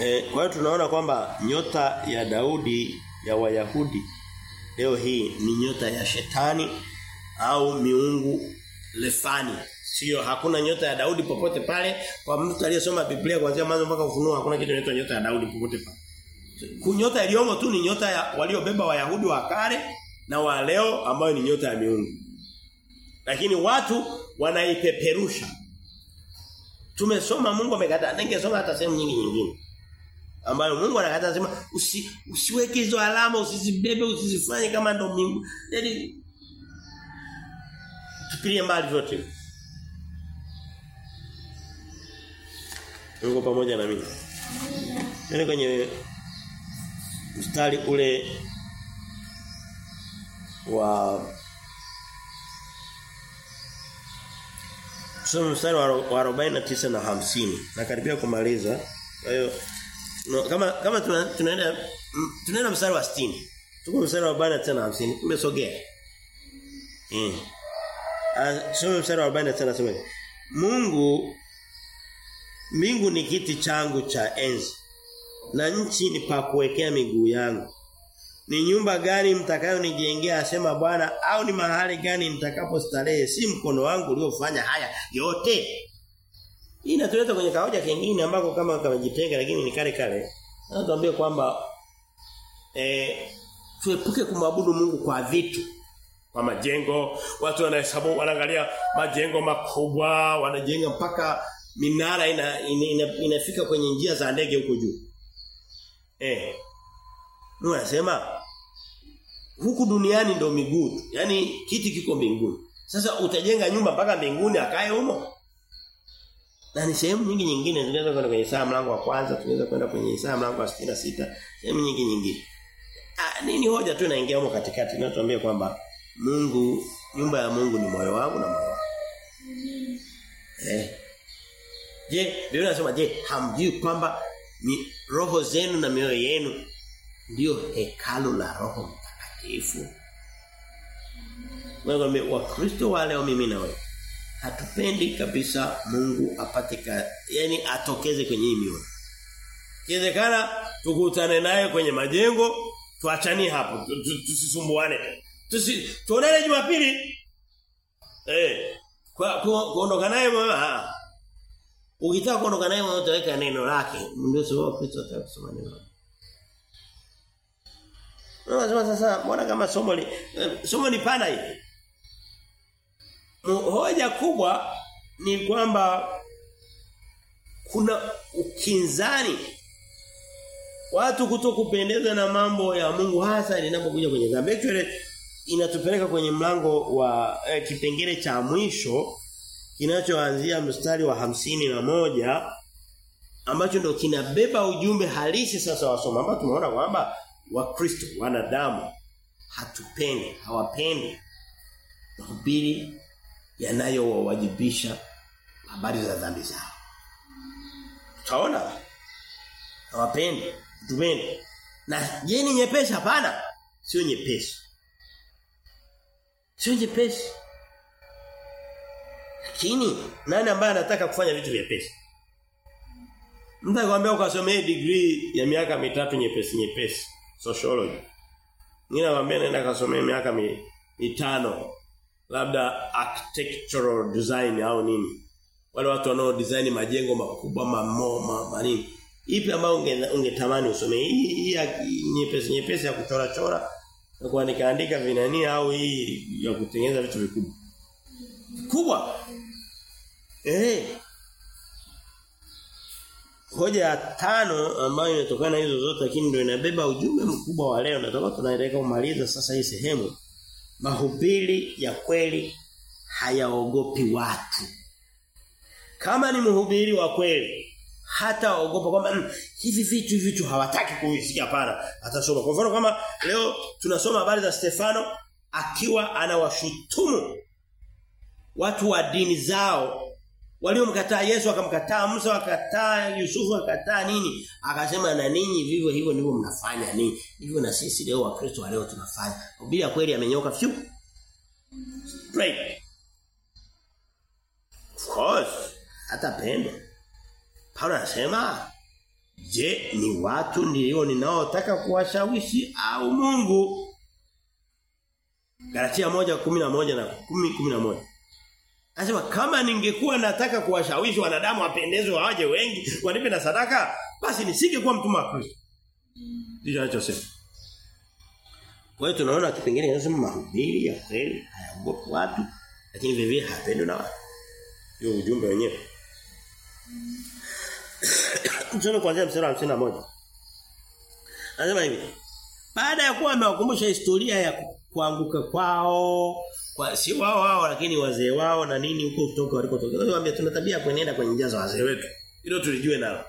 Eh, kwa hiyo tunaona kwamba nyota ya Daudi ya Wayahudi leo hii ni nyota ya shetani au miungu lefani. Sio hakuna nyota ya Daudi popote pale kwa mtu aliyesoma Biblia kuanzia mwanzo mpaka ufunuo hakuna kitu kinaitwa nyota ya Daudi popote pale. Kunyota iliyomo tu ni nyota ya waliobeba Wayahudi wa kale na wa leo ambayo ni nyota ya miungu. Lakini watu wanaipeperusha. Tumesoma Mungu amekataa. Ningesoma hata sehemu nyingi nyingine ambayo Mungu anakataa anasema usi, usiweke hizo alama usizibebe usizifanye kama ndo Mungu yani tupilie mbali vyote. Mungu pamoja na mimi. Nene kwenye mstari ule wa Tusome mstari wa 49 na 50 na karibia kumaliza. Kwa hiyo no, kama kama tuna, tunaenda tunaenda mstari wa 60. Tuko mstari wa 40 tena 50. Tumesogea. Eh. Ah, soma mstari wa 40 tena sema. Mungu mbingu ni kiti changu cha enzi na nchi ni pa kuwekea miguu yangu. Ni nyumba gani mtakayonijengea asema Bwana au ni mahali gani mtakapostarehe si mkono wangu uliofanya haya yote. Hii inatuleta kwenye kaoja kingine ambako kama kamejitenga lakini ni kale kale. Anatuambia kwamba eh tuepuke kumwabudu Mungu kwa vitu kwa majengo. Watu wanahesabu wanaangalia majengo makubwa wanajenga mpaka minara ina, ina, ina, inafika kwenye njia za ndege huko juu. Eh Mungu huku duniani ndo miguu yaani kiti kiko mbinguni. Sasa utajenga nyumba mpaka mbinguni akae humo na ni sehemu nyingi nyingine tunaweza kwenda kwenye Isaya mlango wa kwanza tunaweza kwenda kwenye Isaya mlango wa 66 sehemu nyingi nyingine ah nini hoja tu inaingia huko katikati inatuambia kwamba Mungu nyumba ya Mungu ni moyo wangu na moyo wako. Eh. Je, Biblia inasema je, hamjui kwamba ni roho zenu na mioyo yenu ndio hekalu la Roho Mtakatifu? Wewe Wakristo wa leo mimi na wewe hatupendi kabisa Mungu apate ka, yani atokeze kwenye hii mioyo. Kiwezekana tukutane naye kwenye majengo, tuachanie hapo, tusisumbuane. Tusi tuonane Jumapili. Eh. Kwa kuondoka naye Ukitaka kuondoka naye utaweka neno lake. Ndio sababu Kristo ataka kusoma neno. Unasema sasa mbona kama somo li, eh, somo ni pana hivi. Hoja kubwa ni kwamba kuna ukinzani watu kutokupendeza na mambo ya Mungu hasa linapokuja kwenye dhambi. Actually inatupeleka kwenye mlango wa eh, kipengele cha mwisho kinachoanzia mstari wa hamsini na moja ambacho ndio kinabeba ujumbe halisi sasa wasoma ambao tumeona kwamba wakristo wanadamu hatupendi hawapendi mahubiri yanayowawajibisha habari za dhambi zao. Tutaona. Hawapendi tumeni. na je ni nyepesi hapana. Sio nyepesi. Sio nyepesi. Lakini nani ambaye anataka kufanya vitu vyepesi? Mtu akwambia ukasomee degree ya miaka mitatu nyepesi nyepesi sociology. Mwingine anakuambia nenda kasomee miaka mitano labda architectural design au nini. Wale watu wanao design majengo makubwa mamoma manini. Ipi ambayo ungetamani unge usome Hii nyepesi nyepesi ya kuchora chora na kuandika andika vinani au hii ya kutengeneza vitu vikubwa. Kubwa. Eh, Hoja ya tano ambayo inatokana hizo zote lakini ndio inabeba ujumbe mkubwa wa leo nataka tunaelekea kumaliza sasa hii sehemu. Mahubiri ya kweli hayaogopi watu. Kama ni mhubiri wa kweli hata ogopa kwamba mm, hivi vitu vitu hawataki kuisikia hapana atasoma. Kwa mfano kama leo tunasoma habari za Stefano akiwa anawashutumu watu wa dini zao waliomkataa Yesu akamkataa Musa akakataa Yusufu akakataa nini? Akasema na ninyi vivyo hivyo ndivyo mnafanya nini? Hivyo na sisi leo wakristo leo tunafanya. Bila kweli amenyoka fiu. Pray. of course. Hata pendo. Paulo anasema je ni watu ndio ninaotaka kuwashawishi au Mungu? Galatia 1:11 na 10:11 Anasema kama ningekuwa nataka kuwashawishi wanadamu wapendezwe waje wengi wanipe na sadaka basi nisingekuwa mtume wa Kristo. Ndicho anachosema. Kwa hiyo tunaona kipengele kinasema mahubiri ya kweli hayaogopi watu lakini vile vile hapendwi na watu. Hiyo ujumbe wenyewe. Tusome kuanzia mstari wa 51. Anasema hivi. Baada ya kuwa amewakumbusha historia ya kuanguka kwao kwa si wao wao lakini wazee wao na nini huko kutoka walikotoka. Naambia tuna tabia kuenenda kwenye njia za wazee wetu. Hilo tulijue nalo.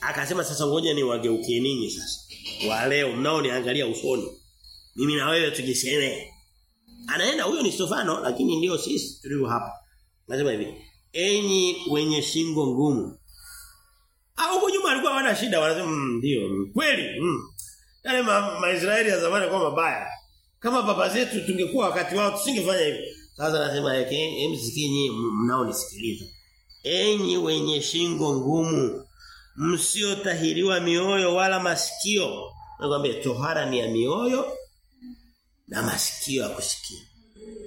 Akasema sasa ngoja ni wageukie ninyi sasa. Wa leo mnao niangalia usoni. Mimi na wewe tujiseme. Anaenda huyo ni Stefano lakini ndio sisi tulio hapa. Nasema hivi, enyi wenye shingo ngumu. Au huko nyuma alikuwa hawana shida wanasema mm, ndio kweli. Mm. Yale Maisraeli ma ya zamani kwa mabaya. Kama baba zetu tungekuwa wakati wao tusingefanya hivyo. Sasa nasema yake, mnao mnaonisikiliza. Enyi wenye shingo ngumu, msiotahiriwa mioyo wala masikio. Nakwambia tohara ni ya mioyo na masikio ya kusikia.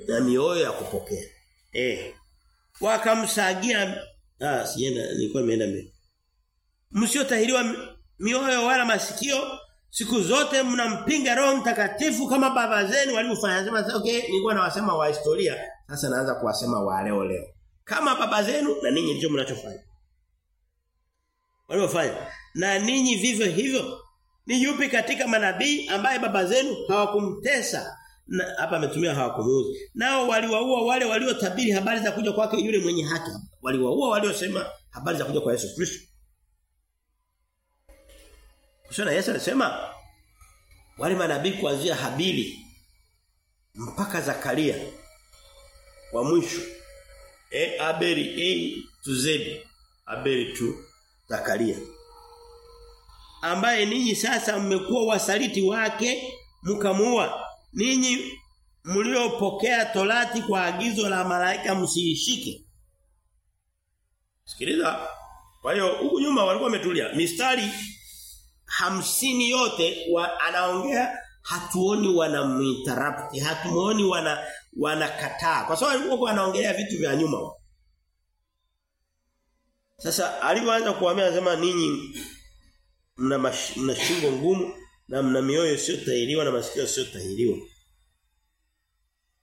Na mioyo ya kupokea. Eh. Wakamsagia ah sienda nilikuwa nimeenda mbele. Msiotahiriwa mioyo wala masikio Siku zote mnampinga Roho Mtakatifu kama baba zenu walivyofanya. Sema okay, nilikuwa nawasema wa historia, sasa naanza kuwasema wa leo leo. Kama baba zenu na ninyi ndicho mnachofanya. Walivyofanya. Na ninyi vivyo hivyo. Ni yupi katika manabii ambaye baba zenu hawakumtesa? Hapa ametumia hawakumuuzi. Nao waliwaua wale waliotabiri habari za kuja kwake yule mwenye haki. Waliwaua waliosema habari za kuja kwa Yesu Kristo. Kusema Yesu alisema wale manabii kuanzia Habili mpaka Zakaria wa mwisho. E Abeli e tuzebi Abeli tu Zakaria. Ambaye ninyi sasa mmekuwa wasaliti wake mkamuua. Ninyi mliopokea torati kwa agizo la malaika msiishike. Sikiliza. Kwa hiyo huku nyuma walikuwa wametulia. Mistari hamsini yote wa, anaongea hatuoni wanaminterrupt hatuoni wana wanakataa kwa sababu alikuwa anaongelea vitu vya nyuma Sasa alipoanza kuwaambia anasema ninyi mna, mna shingo ngumu na mna mioyo sio tahiriwa na masikio sio tahiriwa.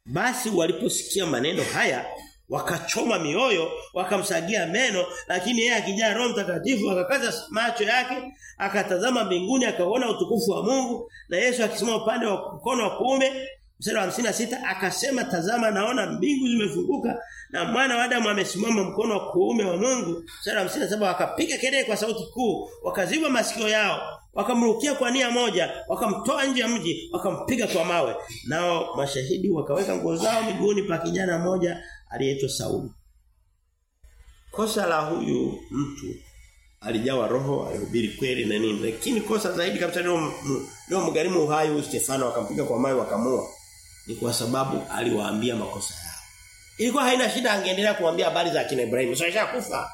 Basi waliposikia maneno haya wakachoma mioyo, wakamsagia meno, lakini yeye akijaa Roho Mtakatifu akakaza macho yake, akatazama mbinguni akaona utukufu wa Mungu. Na Yesu akisimama upande wa mkono wa kuume mstari wa sita akasema tazama naona mbingu zimefunguka na mwana wa Adamu amesimama mkono wa kuume wa Mungu. Mstari wa saba wakapiga kelele kwa sauti kuu wakaziba masikio yao wakamrukia kwa nia moja wakamtoa nje ya mji wakampiga kwa mawe. Nao mashahidi wakaweka nguo zao miguuni pa kijana mmoja aliyeitwa Sauli. Kosa la huyu mtu alijawa roho alihubiri kweli na nini. Lakini kosa zaidi kabisa ndio ndio mgarimu uhai huyu Stefano akampiga kwa mawe wakamua ni kwa sababu aliwaambia makosa yao. Ilikuwa haina shida angeendelea kuambia habari za kina Ibrahim sasa kufa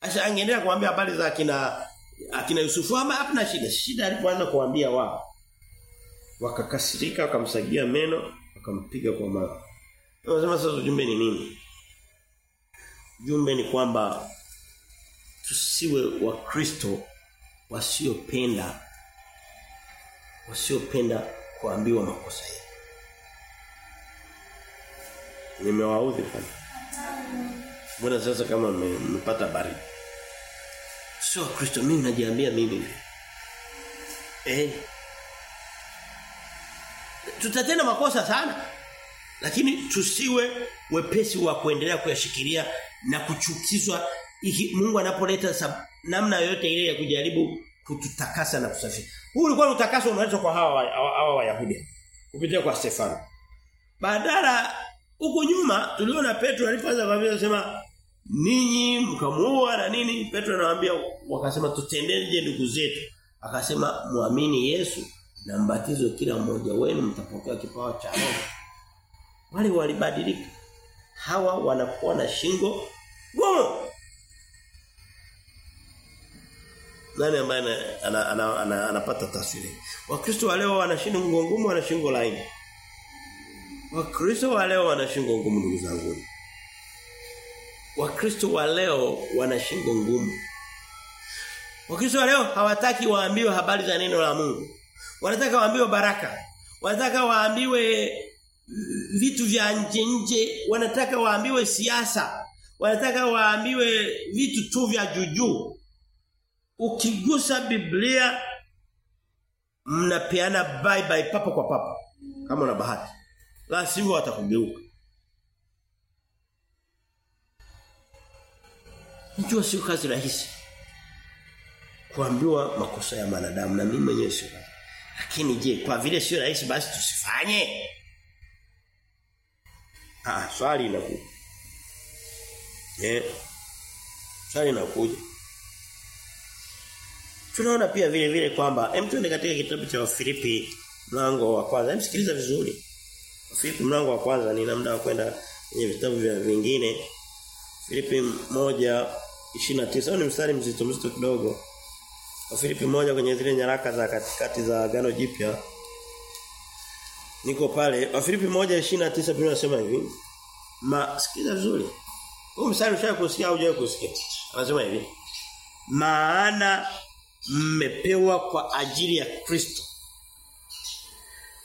Asha angeendelea kuambia habari za kina akina Yusufu ama hapana shida. Shida alipoanza kuambia wao wakakasirika wakamsagia meno wakampiga kwa mawe Unasema sasa ujumbe ni nini? Ujumbe ni kwamba tusiwe wakristo wasiopenda wasiopenda kuambiwa makosa yetu. Nimewaudhi sana. Mbona sasa kama mmepata baridi? Sio Kristo mimi najiambia mimi. Eh. Tutatenda makosa sana. Lakini tusiwe wepesi wa kuendelea kuyashikilia na kuchukizwa iki Mungu anapoleta namna yoyote ile ya kujaribu kututakasa na kusafisha. Huu ulikuwa utakaso unaletwa kwa hawa hawa Wayahudi kupitia kwa Stefano. Badala huko nyuma tuliona Petro alipoanza kuambia sema ninyi mkamuua na nini Petro anawaambia wakasema tutendeje ndugu zetu akasema muamini Yesu na mbatizwe kila mmoja wenu mtapokea kipawa cha Roho wale walibadilika. Hawa wanakuwa na shingo gumu nani ambaye anapata ana, ana, ana, ana taswira wakristo wa leo wana shingo ngumu wana shingo laini. Wakristo wa leo wana shingo ngumu ndugu zangu. Wakristo wa leo wana shingo ngumu. Wakristo wa leo hawataki waambiwe habari za neno la Mungu. Wanataka waambiwe baraka. Wanataka waambiwe vitu vya nje nje wanataka waambiwe siasa wanataka waambiwe vitu tu vya juju ukigusa Biblia mnapeana bye bye papa kwa papa. Kama una bahati la watakugeuka. Njua sio kazi rahisi kuambiwa makosa ya wanadamu na mimi mwenyewe sio lakini je kwa vile sio rahisi basi tusifanye Ah, swali linakuja. Eh. Swali linakuja. Tunaona pia vile vile kwamba hem tuende katika kitabu cha Filipi mlango wa kwanza. Msikiliza vizuri. Filipi mlango wa kwanza ni namna ya kwenda kwenye vitabu vya vingine. Filipi moja 29 ni mstari mzito mzito kidogo. Wafilipi moja kwenye zile nyaraka za katikati za agano jipya Niko pale Wafilipi 1:29 Biblia inasema hivi. Ma sikiza vizuri. Huu mstari ushawahi kusikia au hujawahi kusikia? Anasema hivi. Maana mmepewa kwa ajili ya Kristo.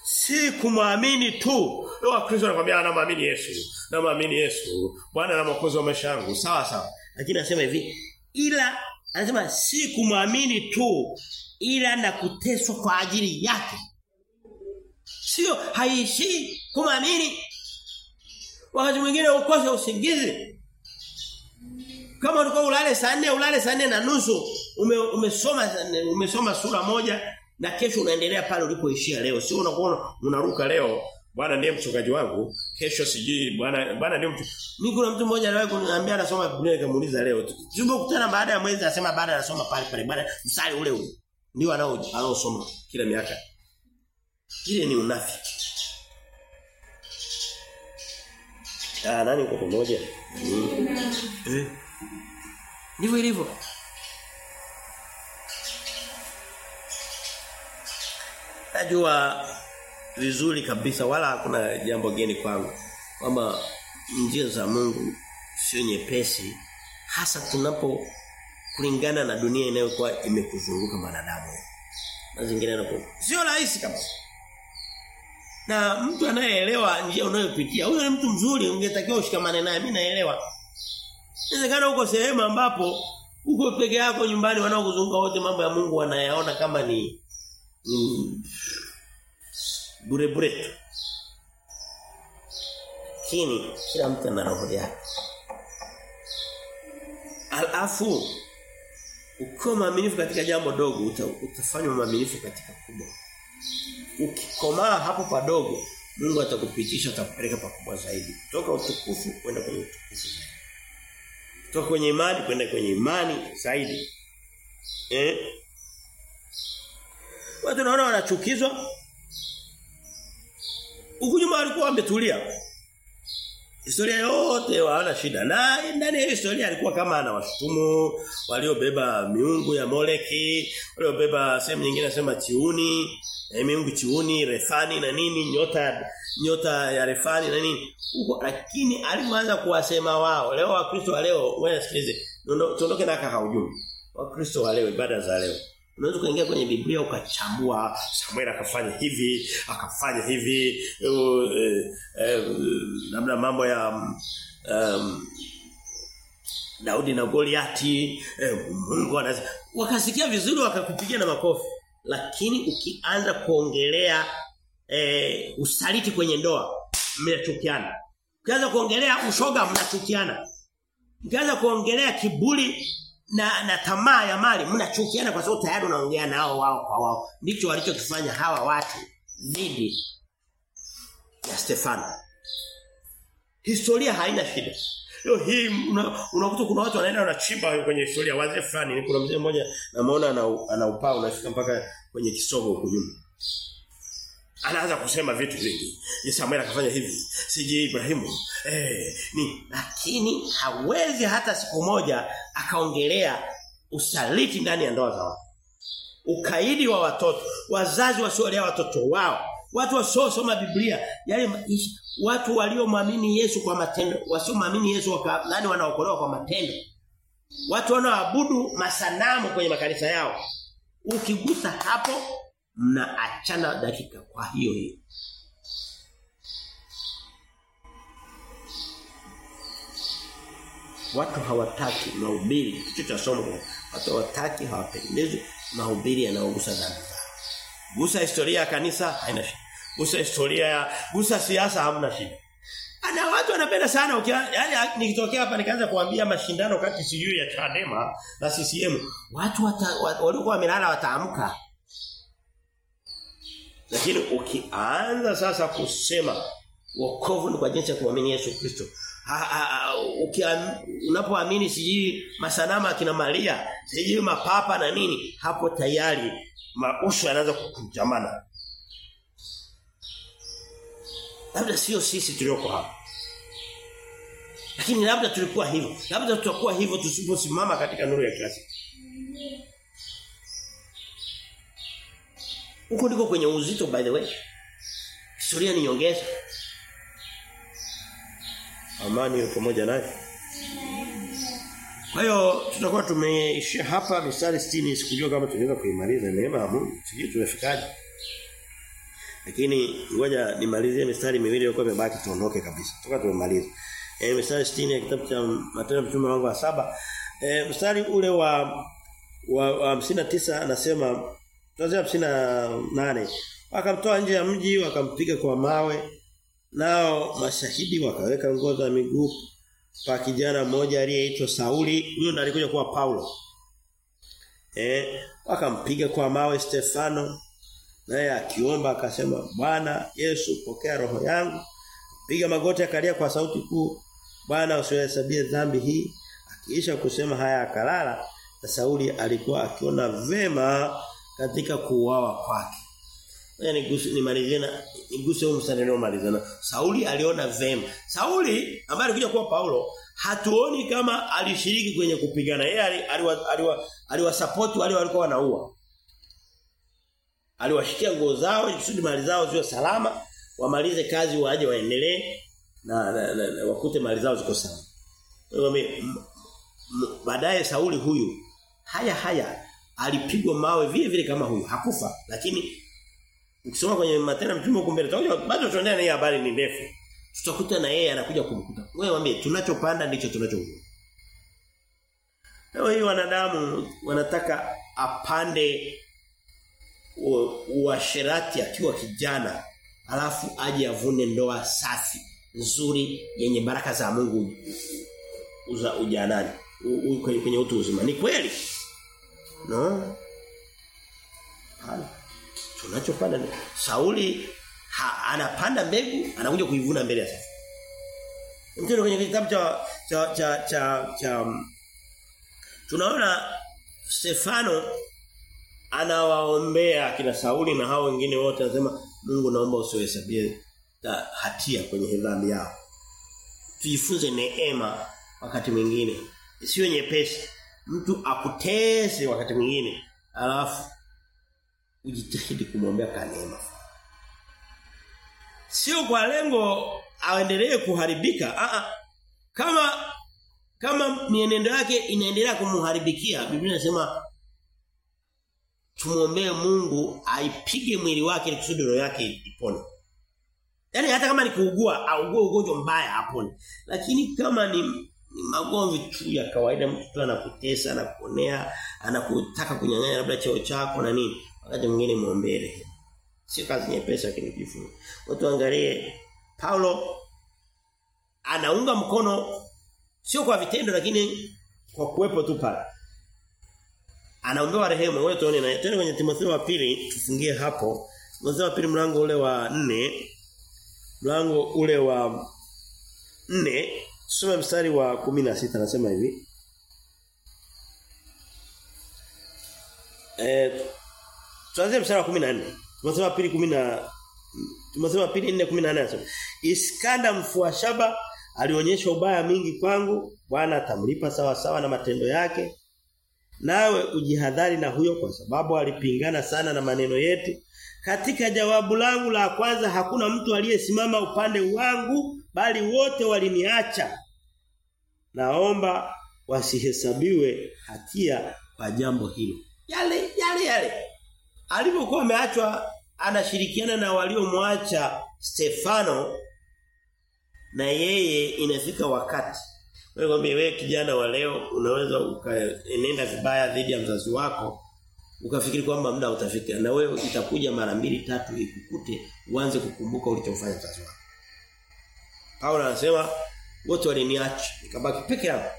Si kumwamini tu. Leo Kristo anakuambia anamwamini Yesu. Namwamini Yesu. Bwana na mwokozi wa maisha yangu. Sawa sawa. Lakini anasema hivi, ila anasema si kumwamini tu ila na kuteswa kwa ajili yake. Sio haishi kumwamini. Wakati mwingine ukose usingizi. Kama ulikuwa ulale saa 4 ulale saa 4 na nusu ume, umesoma umesoma sura moja na kesho unaendelea pale ulipoishia leo. Sio unakuona unaruka leo Bwana ndiye mchungaji wangu, kesho sijui bwana bwana ndiye. Mimi kuna mtu mmoja aliwahi kuniambia anasoma Biblia nikamuuliza leo. Tulipokutana baada ya mwezi anasema baada anasoma pale pale bwana msali ule ule. Ndio anao anaosoma kila miaka. Ile ni unafiki. Ah nani uko pamoja? Ni. Eh. Ndivyo ilivyo. Najua vizuri kabisa wala hakuna jambo geni kwangu kwamba njia za Mungu sio nyepesi hasa tunapo kulingana na dunia inayokuwa imekuzunguka mwanadamu. Mazingira yanakuwa sio rahisi kabisa. Na mtu anayeelewa njia unayopitia, huyo ni mtu mzuri, ungetakiwa ushikamane naye. Mimi naelewa. Inawezekana uko sehemu ambapo uko peke yako nyumbani wanaokuzunguka wote mambo ya Mungu wanayaona kama ni mm, bure bure tu. Lakini kila mtu ana roho yake. Alafu ukiwa mwaminifu katika jambo dogo utafanywa mwaminifu katika kubwa. Ukikomaa hapo padogo Mungu atakupitisha atakupeleka pakubwa zaidi. Kutoka utukufu kwenda kwenye utukufu zaidi. Kutoka kwenye imani kwenda kwenye imani zaidi. Eh? Watu naona wanachukizwa. Huku nyuma walikuwa wametulia. Historia yote hawana shida. Na ndani ya historia alikuwa kama anawashutumu waliobeba miungu ya Moleki, waliobeba sehemu nyingine nasema chiuni, eh, miungu chiuni, refani na nini, nyota nyota ya refani na nini. Huko lakini alipoanza kuwasema wao, leo wakristo wa leo, wewe sikilize, tuondoke na kaka ujumbe. Wakristo wa leo ibada za leo. Unaweza kuingia kwenye Biblia ukachambua Samuel akafanya hivi, akafanya hivi, uh, uh, labda uh, mambo ya um, Daudi na Goliati, uh, Mungu anaza. Wakasikia vizuri wakakupigia na makofi. Lakini ukianza kuongelea eh, usaliti kwenye ndoa, mnachukiana. Ukianza kuongelea ushoga mnachukiana. Ukianza kuongelea kiburi na na tamaa ya mali mnachukiana kwa sababu tayari unaongea nao wao kwa wao. Ndicho walichokifanya hawa watu dhidi ya Stefano. Historia haina shida. Leo hii unakuta una kuna watu wanaenda wanachimba kwenye historia. Wazee fulani kuna mzee mmoja namuona ana, ana upao unafika mpaka kwenye kisogo huko nyuma anaanza kusema vitu vingi. Ni Samuel akafanya hivi. Sije Ibrahimu. Eh, ni lakini hawezi hata siku moja akaongelea usaliti ndani ya ndoa za. Ukaidi wa watoto, wazazi wasiolea watoto wao, watu wasiosoma Biblia, yale watu waliomwamini Yesu kwa matendo, wasiomwamini Yesu waka, nani wanaokolewa kwa matendo. Watu wanaoabudu masanamu kwenye makanisa yao. Ukigusa hapo mnaachana dakika kwa hiyo hiyo. Watu hawataki mahubiri kitu cha somo. Watu hawataki hawapendezwi mahubiri yanayogusa dhambi. Gusa historia ya kanisa haina shida. Gusa historia ya gusa siasa hamna shida. Ana watu wanapenda sana ukia yani nikitokea hapa nikaanza kuambia mashindano kati sijui ya Chadema na CCM. Watu walikuwa wamelala wataamka. Lakini ukianza sasa kusema wokovu ni kwa jinsi ya kuamini Yesu Kristo. Unapoamini sijui masanama akina Maria, sijui mapapa na nini, hapo tayari mausho yanaanza kukunjamana. Labda sio sisi tulioko hapa. Lakini labda tulikuwa hivyo. Labda tutakuwa hivyo tusiposimama katika nuru ya kila Huko ndiko kwenye uzito by the way. Historia ni nyongeza. Amani iwe pamoja naye. Kwa hiyo tutakuwa tumeishia hapa mistari 60 sikujua kama tunaweza kuimaliza neema ya Mungu. Sijui tumefikaje. Lakini ngoja nimalizie mistari miwili iliyokuwa imebaki tuondoke kabisa. Toka tumemaliza. Eh mistari 60 ya kitabu cha Matendo mtume wangu wa saba eh mstari ule wa wa, wa 59 anasema tuanze 58 wakamtoa nje ya mji wakampiga kwa mawe. Nao mashahidi wakaweka nguo za miguu pa kijana mmoja aliyeitwa Sauli. Huyo ndiye alikuja kuwa Paulo. Eh wakampiga kwa mawe Stefano. Naye akiomba akasema Bwana Yesu pokea roho yangu. Piga magoti akalia kwa sauti kuu Bwana usiwahesabie dhambi hii. Akiisha kusema haya akalala. Na Sauli alikuwa akiona vema katika kuuawa kwake Ngoja niguse nimalizie na niguse huu mstari leo malizana. Sauli aliona vema. Sauli ambaye alikuja kuwa Paulo hatuoni kama alishiriki kwenye kupigana. Yeye aliwa aliwa aliwasupport wale walikuwa wanaua. Aliwashikia nguo zao kusudi mali zao ziwe salama, wamalize kazi waje waendelee na, na, na, na wakute mali zao ziko salama. Baadaye Sauli huyu haya haya alipigwa mawe vile vile kama huyu. Hakufa. Lakini ukisoma kwenye Matendo mtume huko mbele tutakuja bado tunaendelea na hii habari ni ndefu. Tutakuta na yeye anakuja kumkuta. Wewe mwambie tunachopanda ndicho tunachovuna leo hii wanadamu wanataka apande uasherati akiwa kijana alafu aje avune ndoa safi nzuri yenye baraka za Mungu uza ujanani kwenye, utu uzima. Ni kweli no Hana. tunachopanda Sauli ha, anapanda mbegu anakuja kuivuna mbele ya sasa mtendo kwenye kitabu cha cha cha cha, cha tunaona Stefano anawaombea kina Sauli na hao wengine wote anasema Mungu naomba usiwahesabie hatia kwenye dhambi yao. Tujifunze neema wakati mwingine. Sio nyepesi. Mtu akutese wakati mwingine alafu ujitahidi kumwombea kanema. Sio kwa lengo aendelee kuharibika. a a kama kama mienendo yake inaendelea kumharibikia Biblia inasema tumuombee Mungu aipige mwili wake ili kusudi roho yake ipone. yani hata kama ni kuugua, augue ugonjwa mbaya apone. Lakini kama ni, ni magomvi tu ya kawaida mtu tu anakutesa, anakuonea, anakutaka kunyang'anya labda cheo chako na nini, wakati mwingine muombele. Sio kazi nyepesi lakini jifunze. Watu angalie Paulo anaunga mkono sio kwa vitendo lakini kwa kuwepo tu pale. Anaombewa rehema. Wewe tuone na tena kwenye Timotheo wa pili tufungie hapo. Timotheo wa pili mlango ule wa nne. Mlango ule wa nne tusome mstari wa 16 anasema hivi eh tuanze mstari wa 14 Tumesema pili 10 tumesema pili pili 4:18 anasema Iskanda mfua shaba alionyesha ubaya mingi kwangu Bwana atamlipa sawa sawa na matendo yake Nawe ujihadhari na huyo kwa sababu alipingana sana na maneno yetu. Katika jawabu langu la kwanza hakuna mtu aliyesimama upande wangu bali wote waliniacha. Naomba wasihesabiwe hatia kwa jambo hilo. Yale yale yale. Alipokuwa ameachwa anashirikiana na waliomwacha Stefano na yeye inafika wakati wewe kwambie wewe kijana wa leo unaweza ukaenenda vibaya dhidi ya mzazi wako ukafikiri kwamba muda utafika na wewe itakuja mara mbili tatu ikukute uanze kukumbuka ulichofanya mzazi wako. Paulo anasema wote waliniacha nikabaki peke yangu.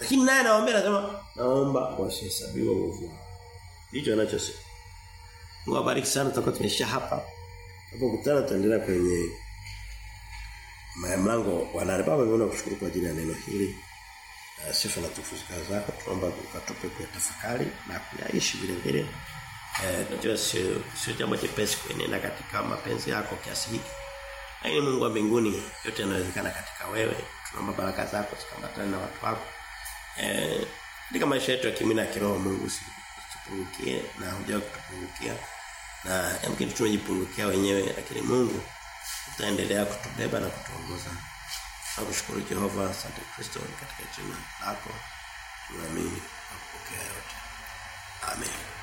Lakini naye anaomba anasema naomba wasihesabiwe uovu. Hicho anachosema. Mungu abariki sana tutakuwa tumesha hapa. Hapo kutana tutaendelea kwenye mlango wa nane baba nimeona kushukuru kwa ajili ya neno hili sifa na tukufu zako tuomba ukatupe kuyatafakari na kuyaishi vile vile eh najua sio sio jambo jepesi kuenenda katika mapenzi yako kiasi hiki lakini Mungu wa mbinguni yote yanawezekana katika wewe tunaomba baraka zako zikambatane na watu wako eh katika maisha yetu ya kimwili na kiroho Mungu usitupungukie na hujao kutupungukia na yamkini tunajipungukia wenyewe lakini Mungu utaendelea kutubeba na kutuongoza. Nakushukuru Jehova, asante Kristo katika jina lako. Tunaamini na kupokea yote. Amen.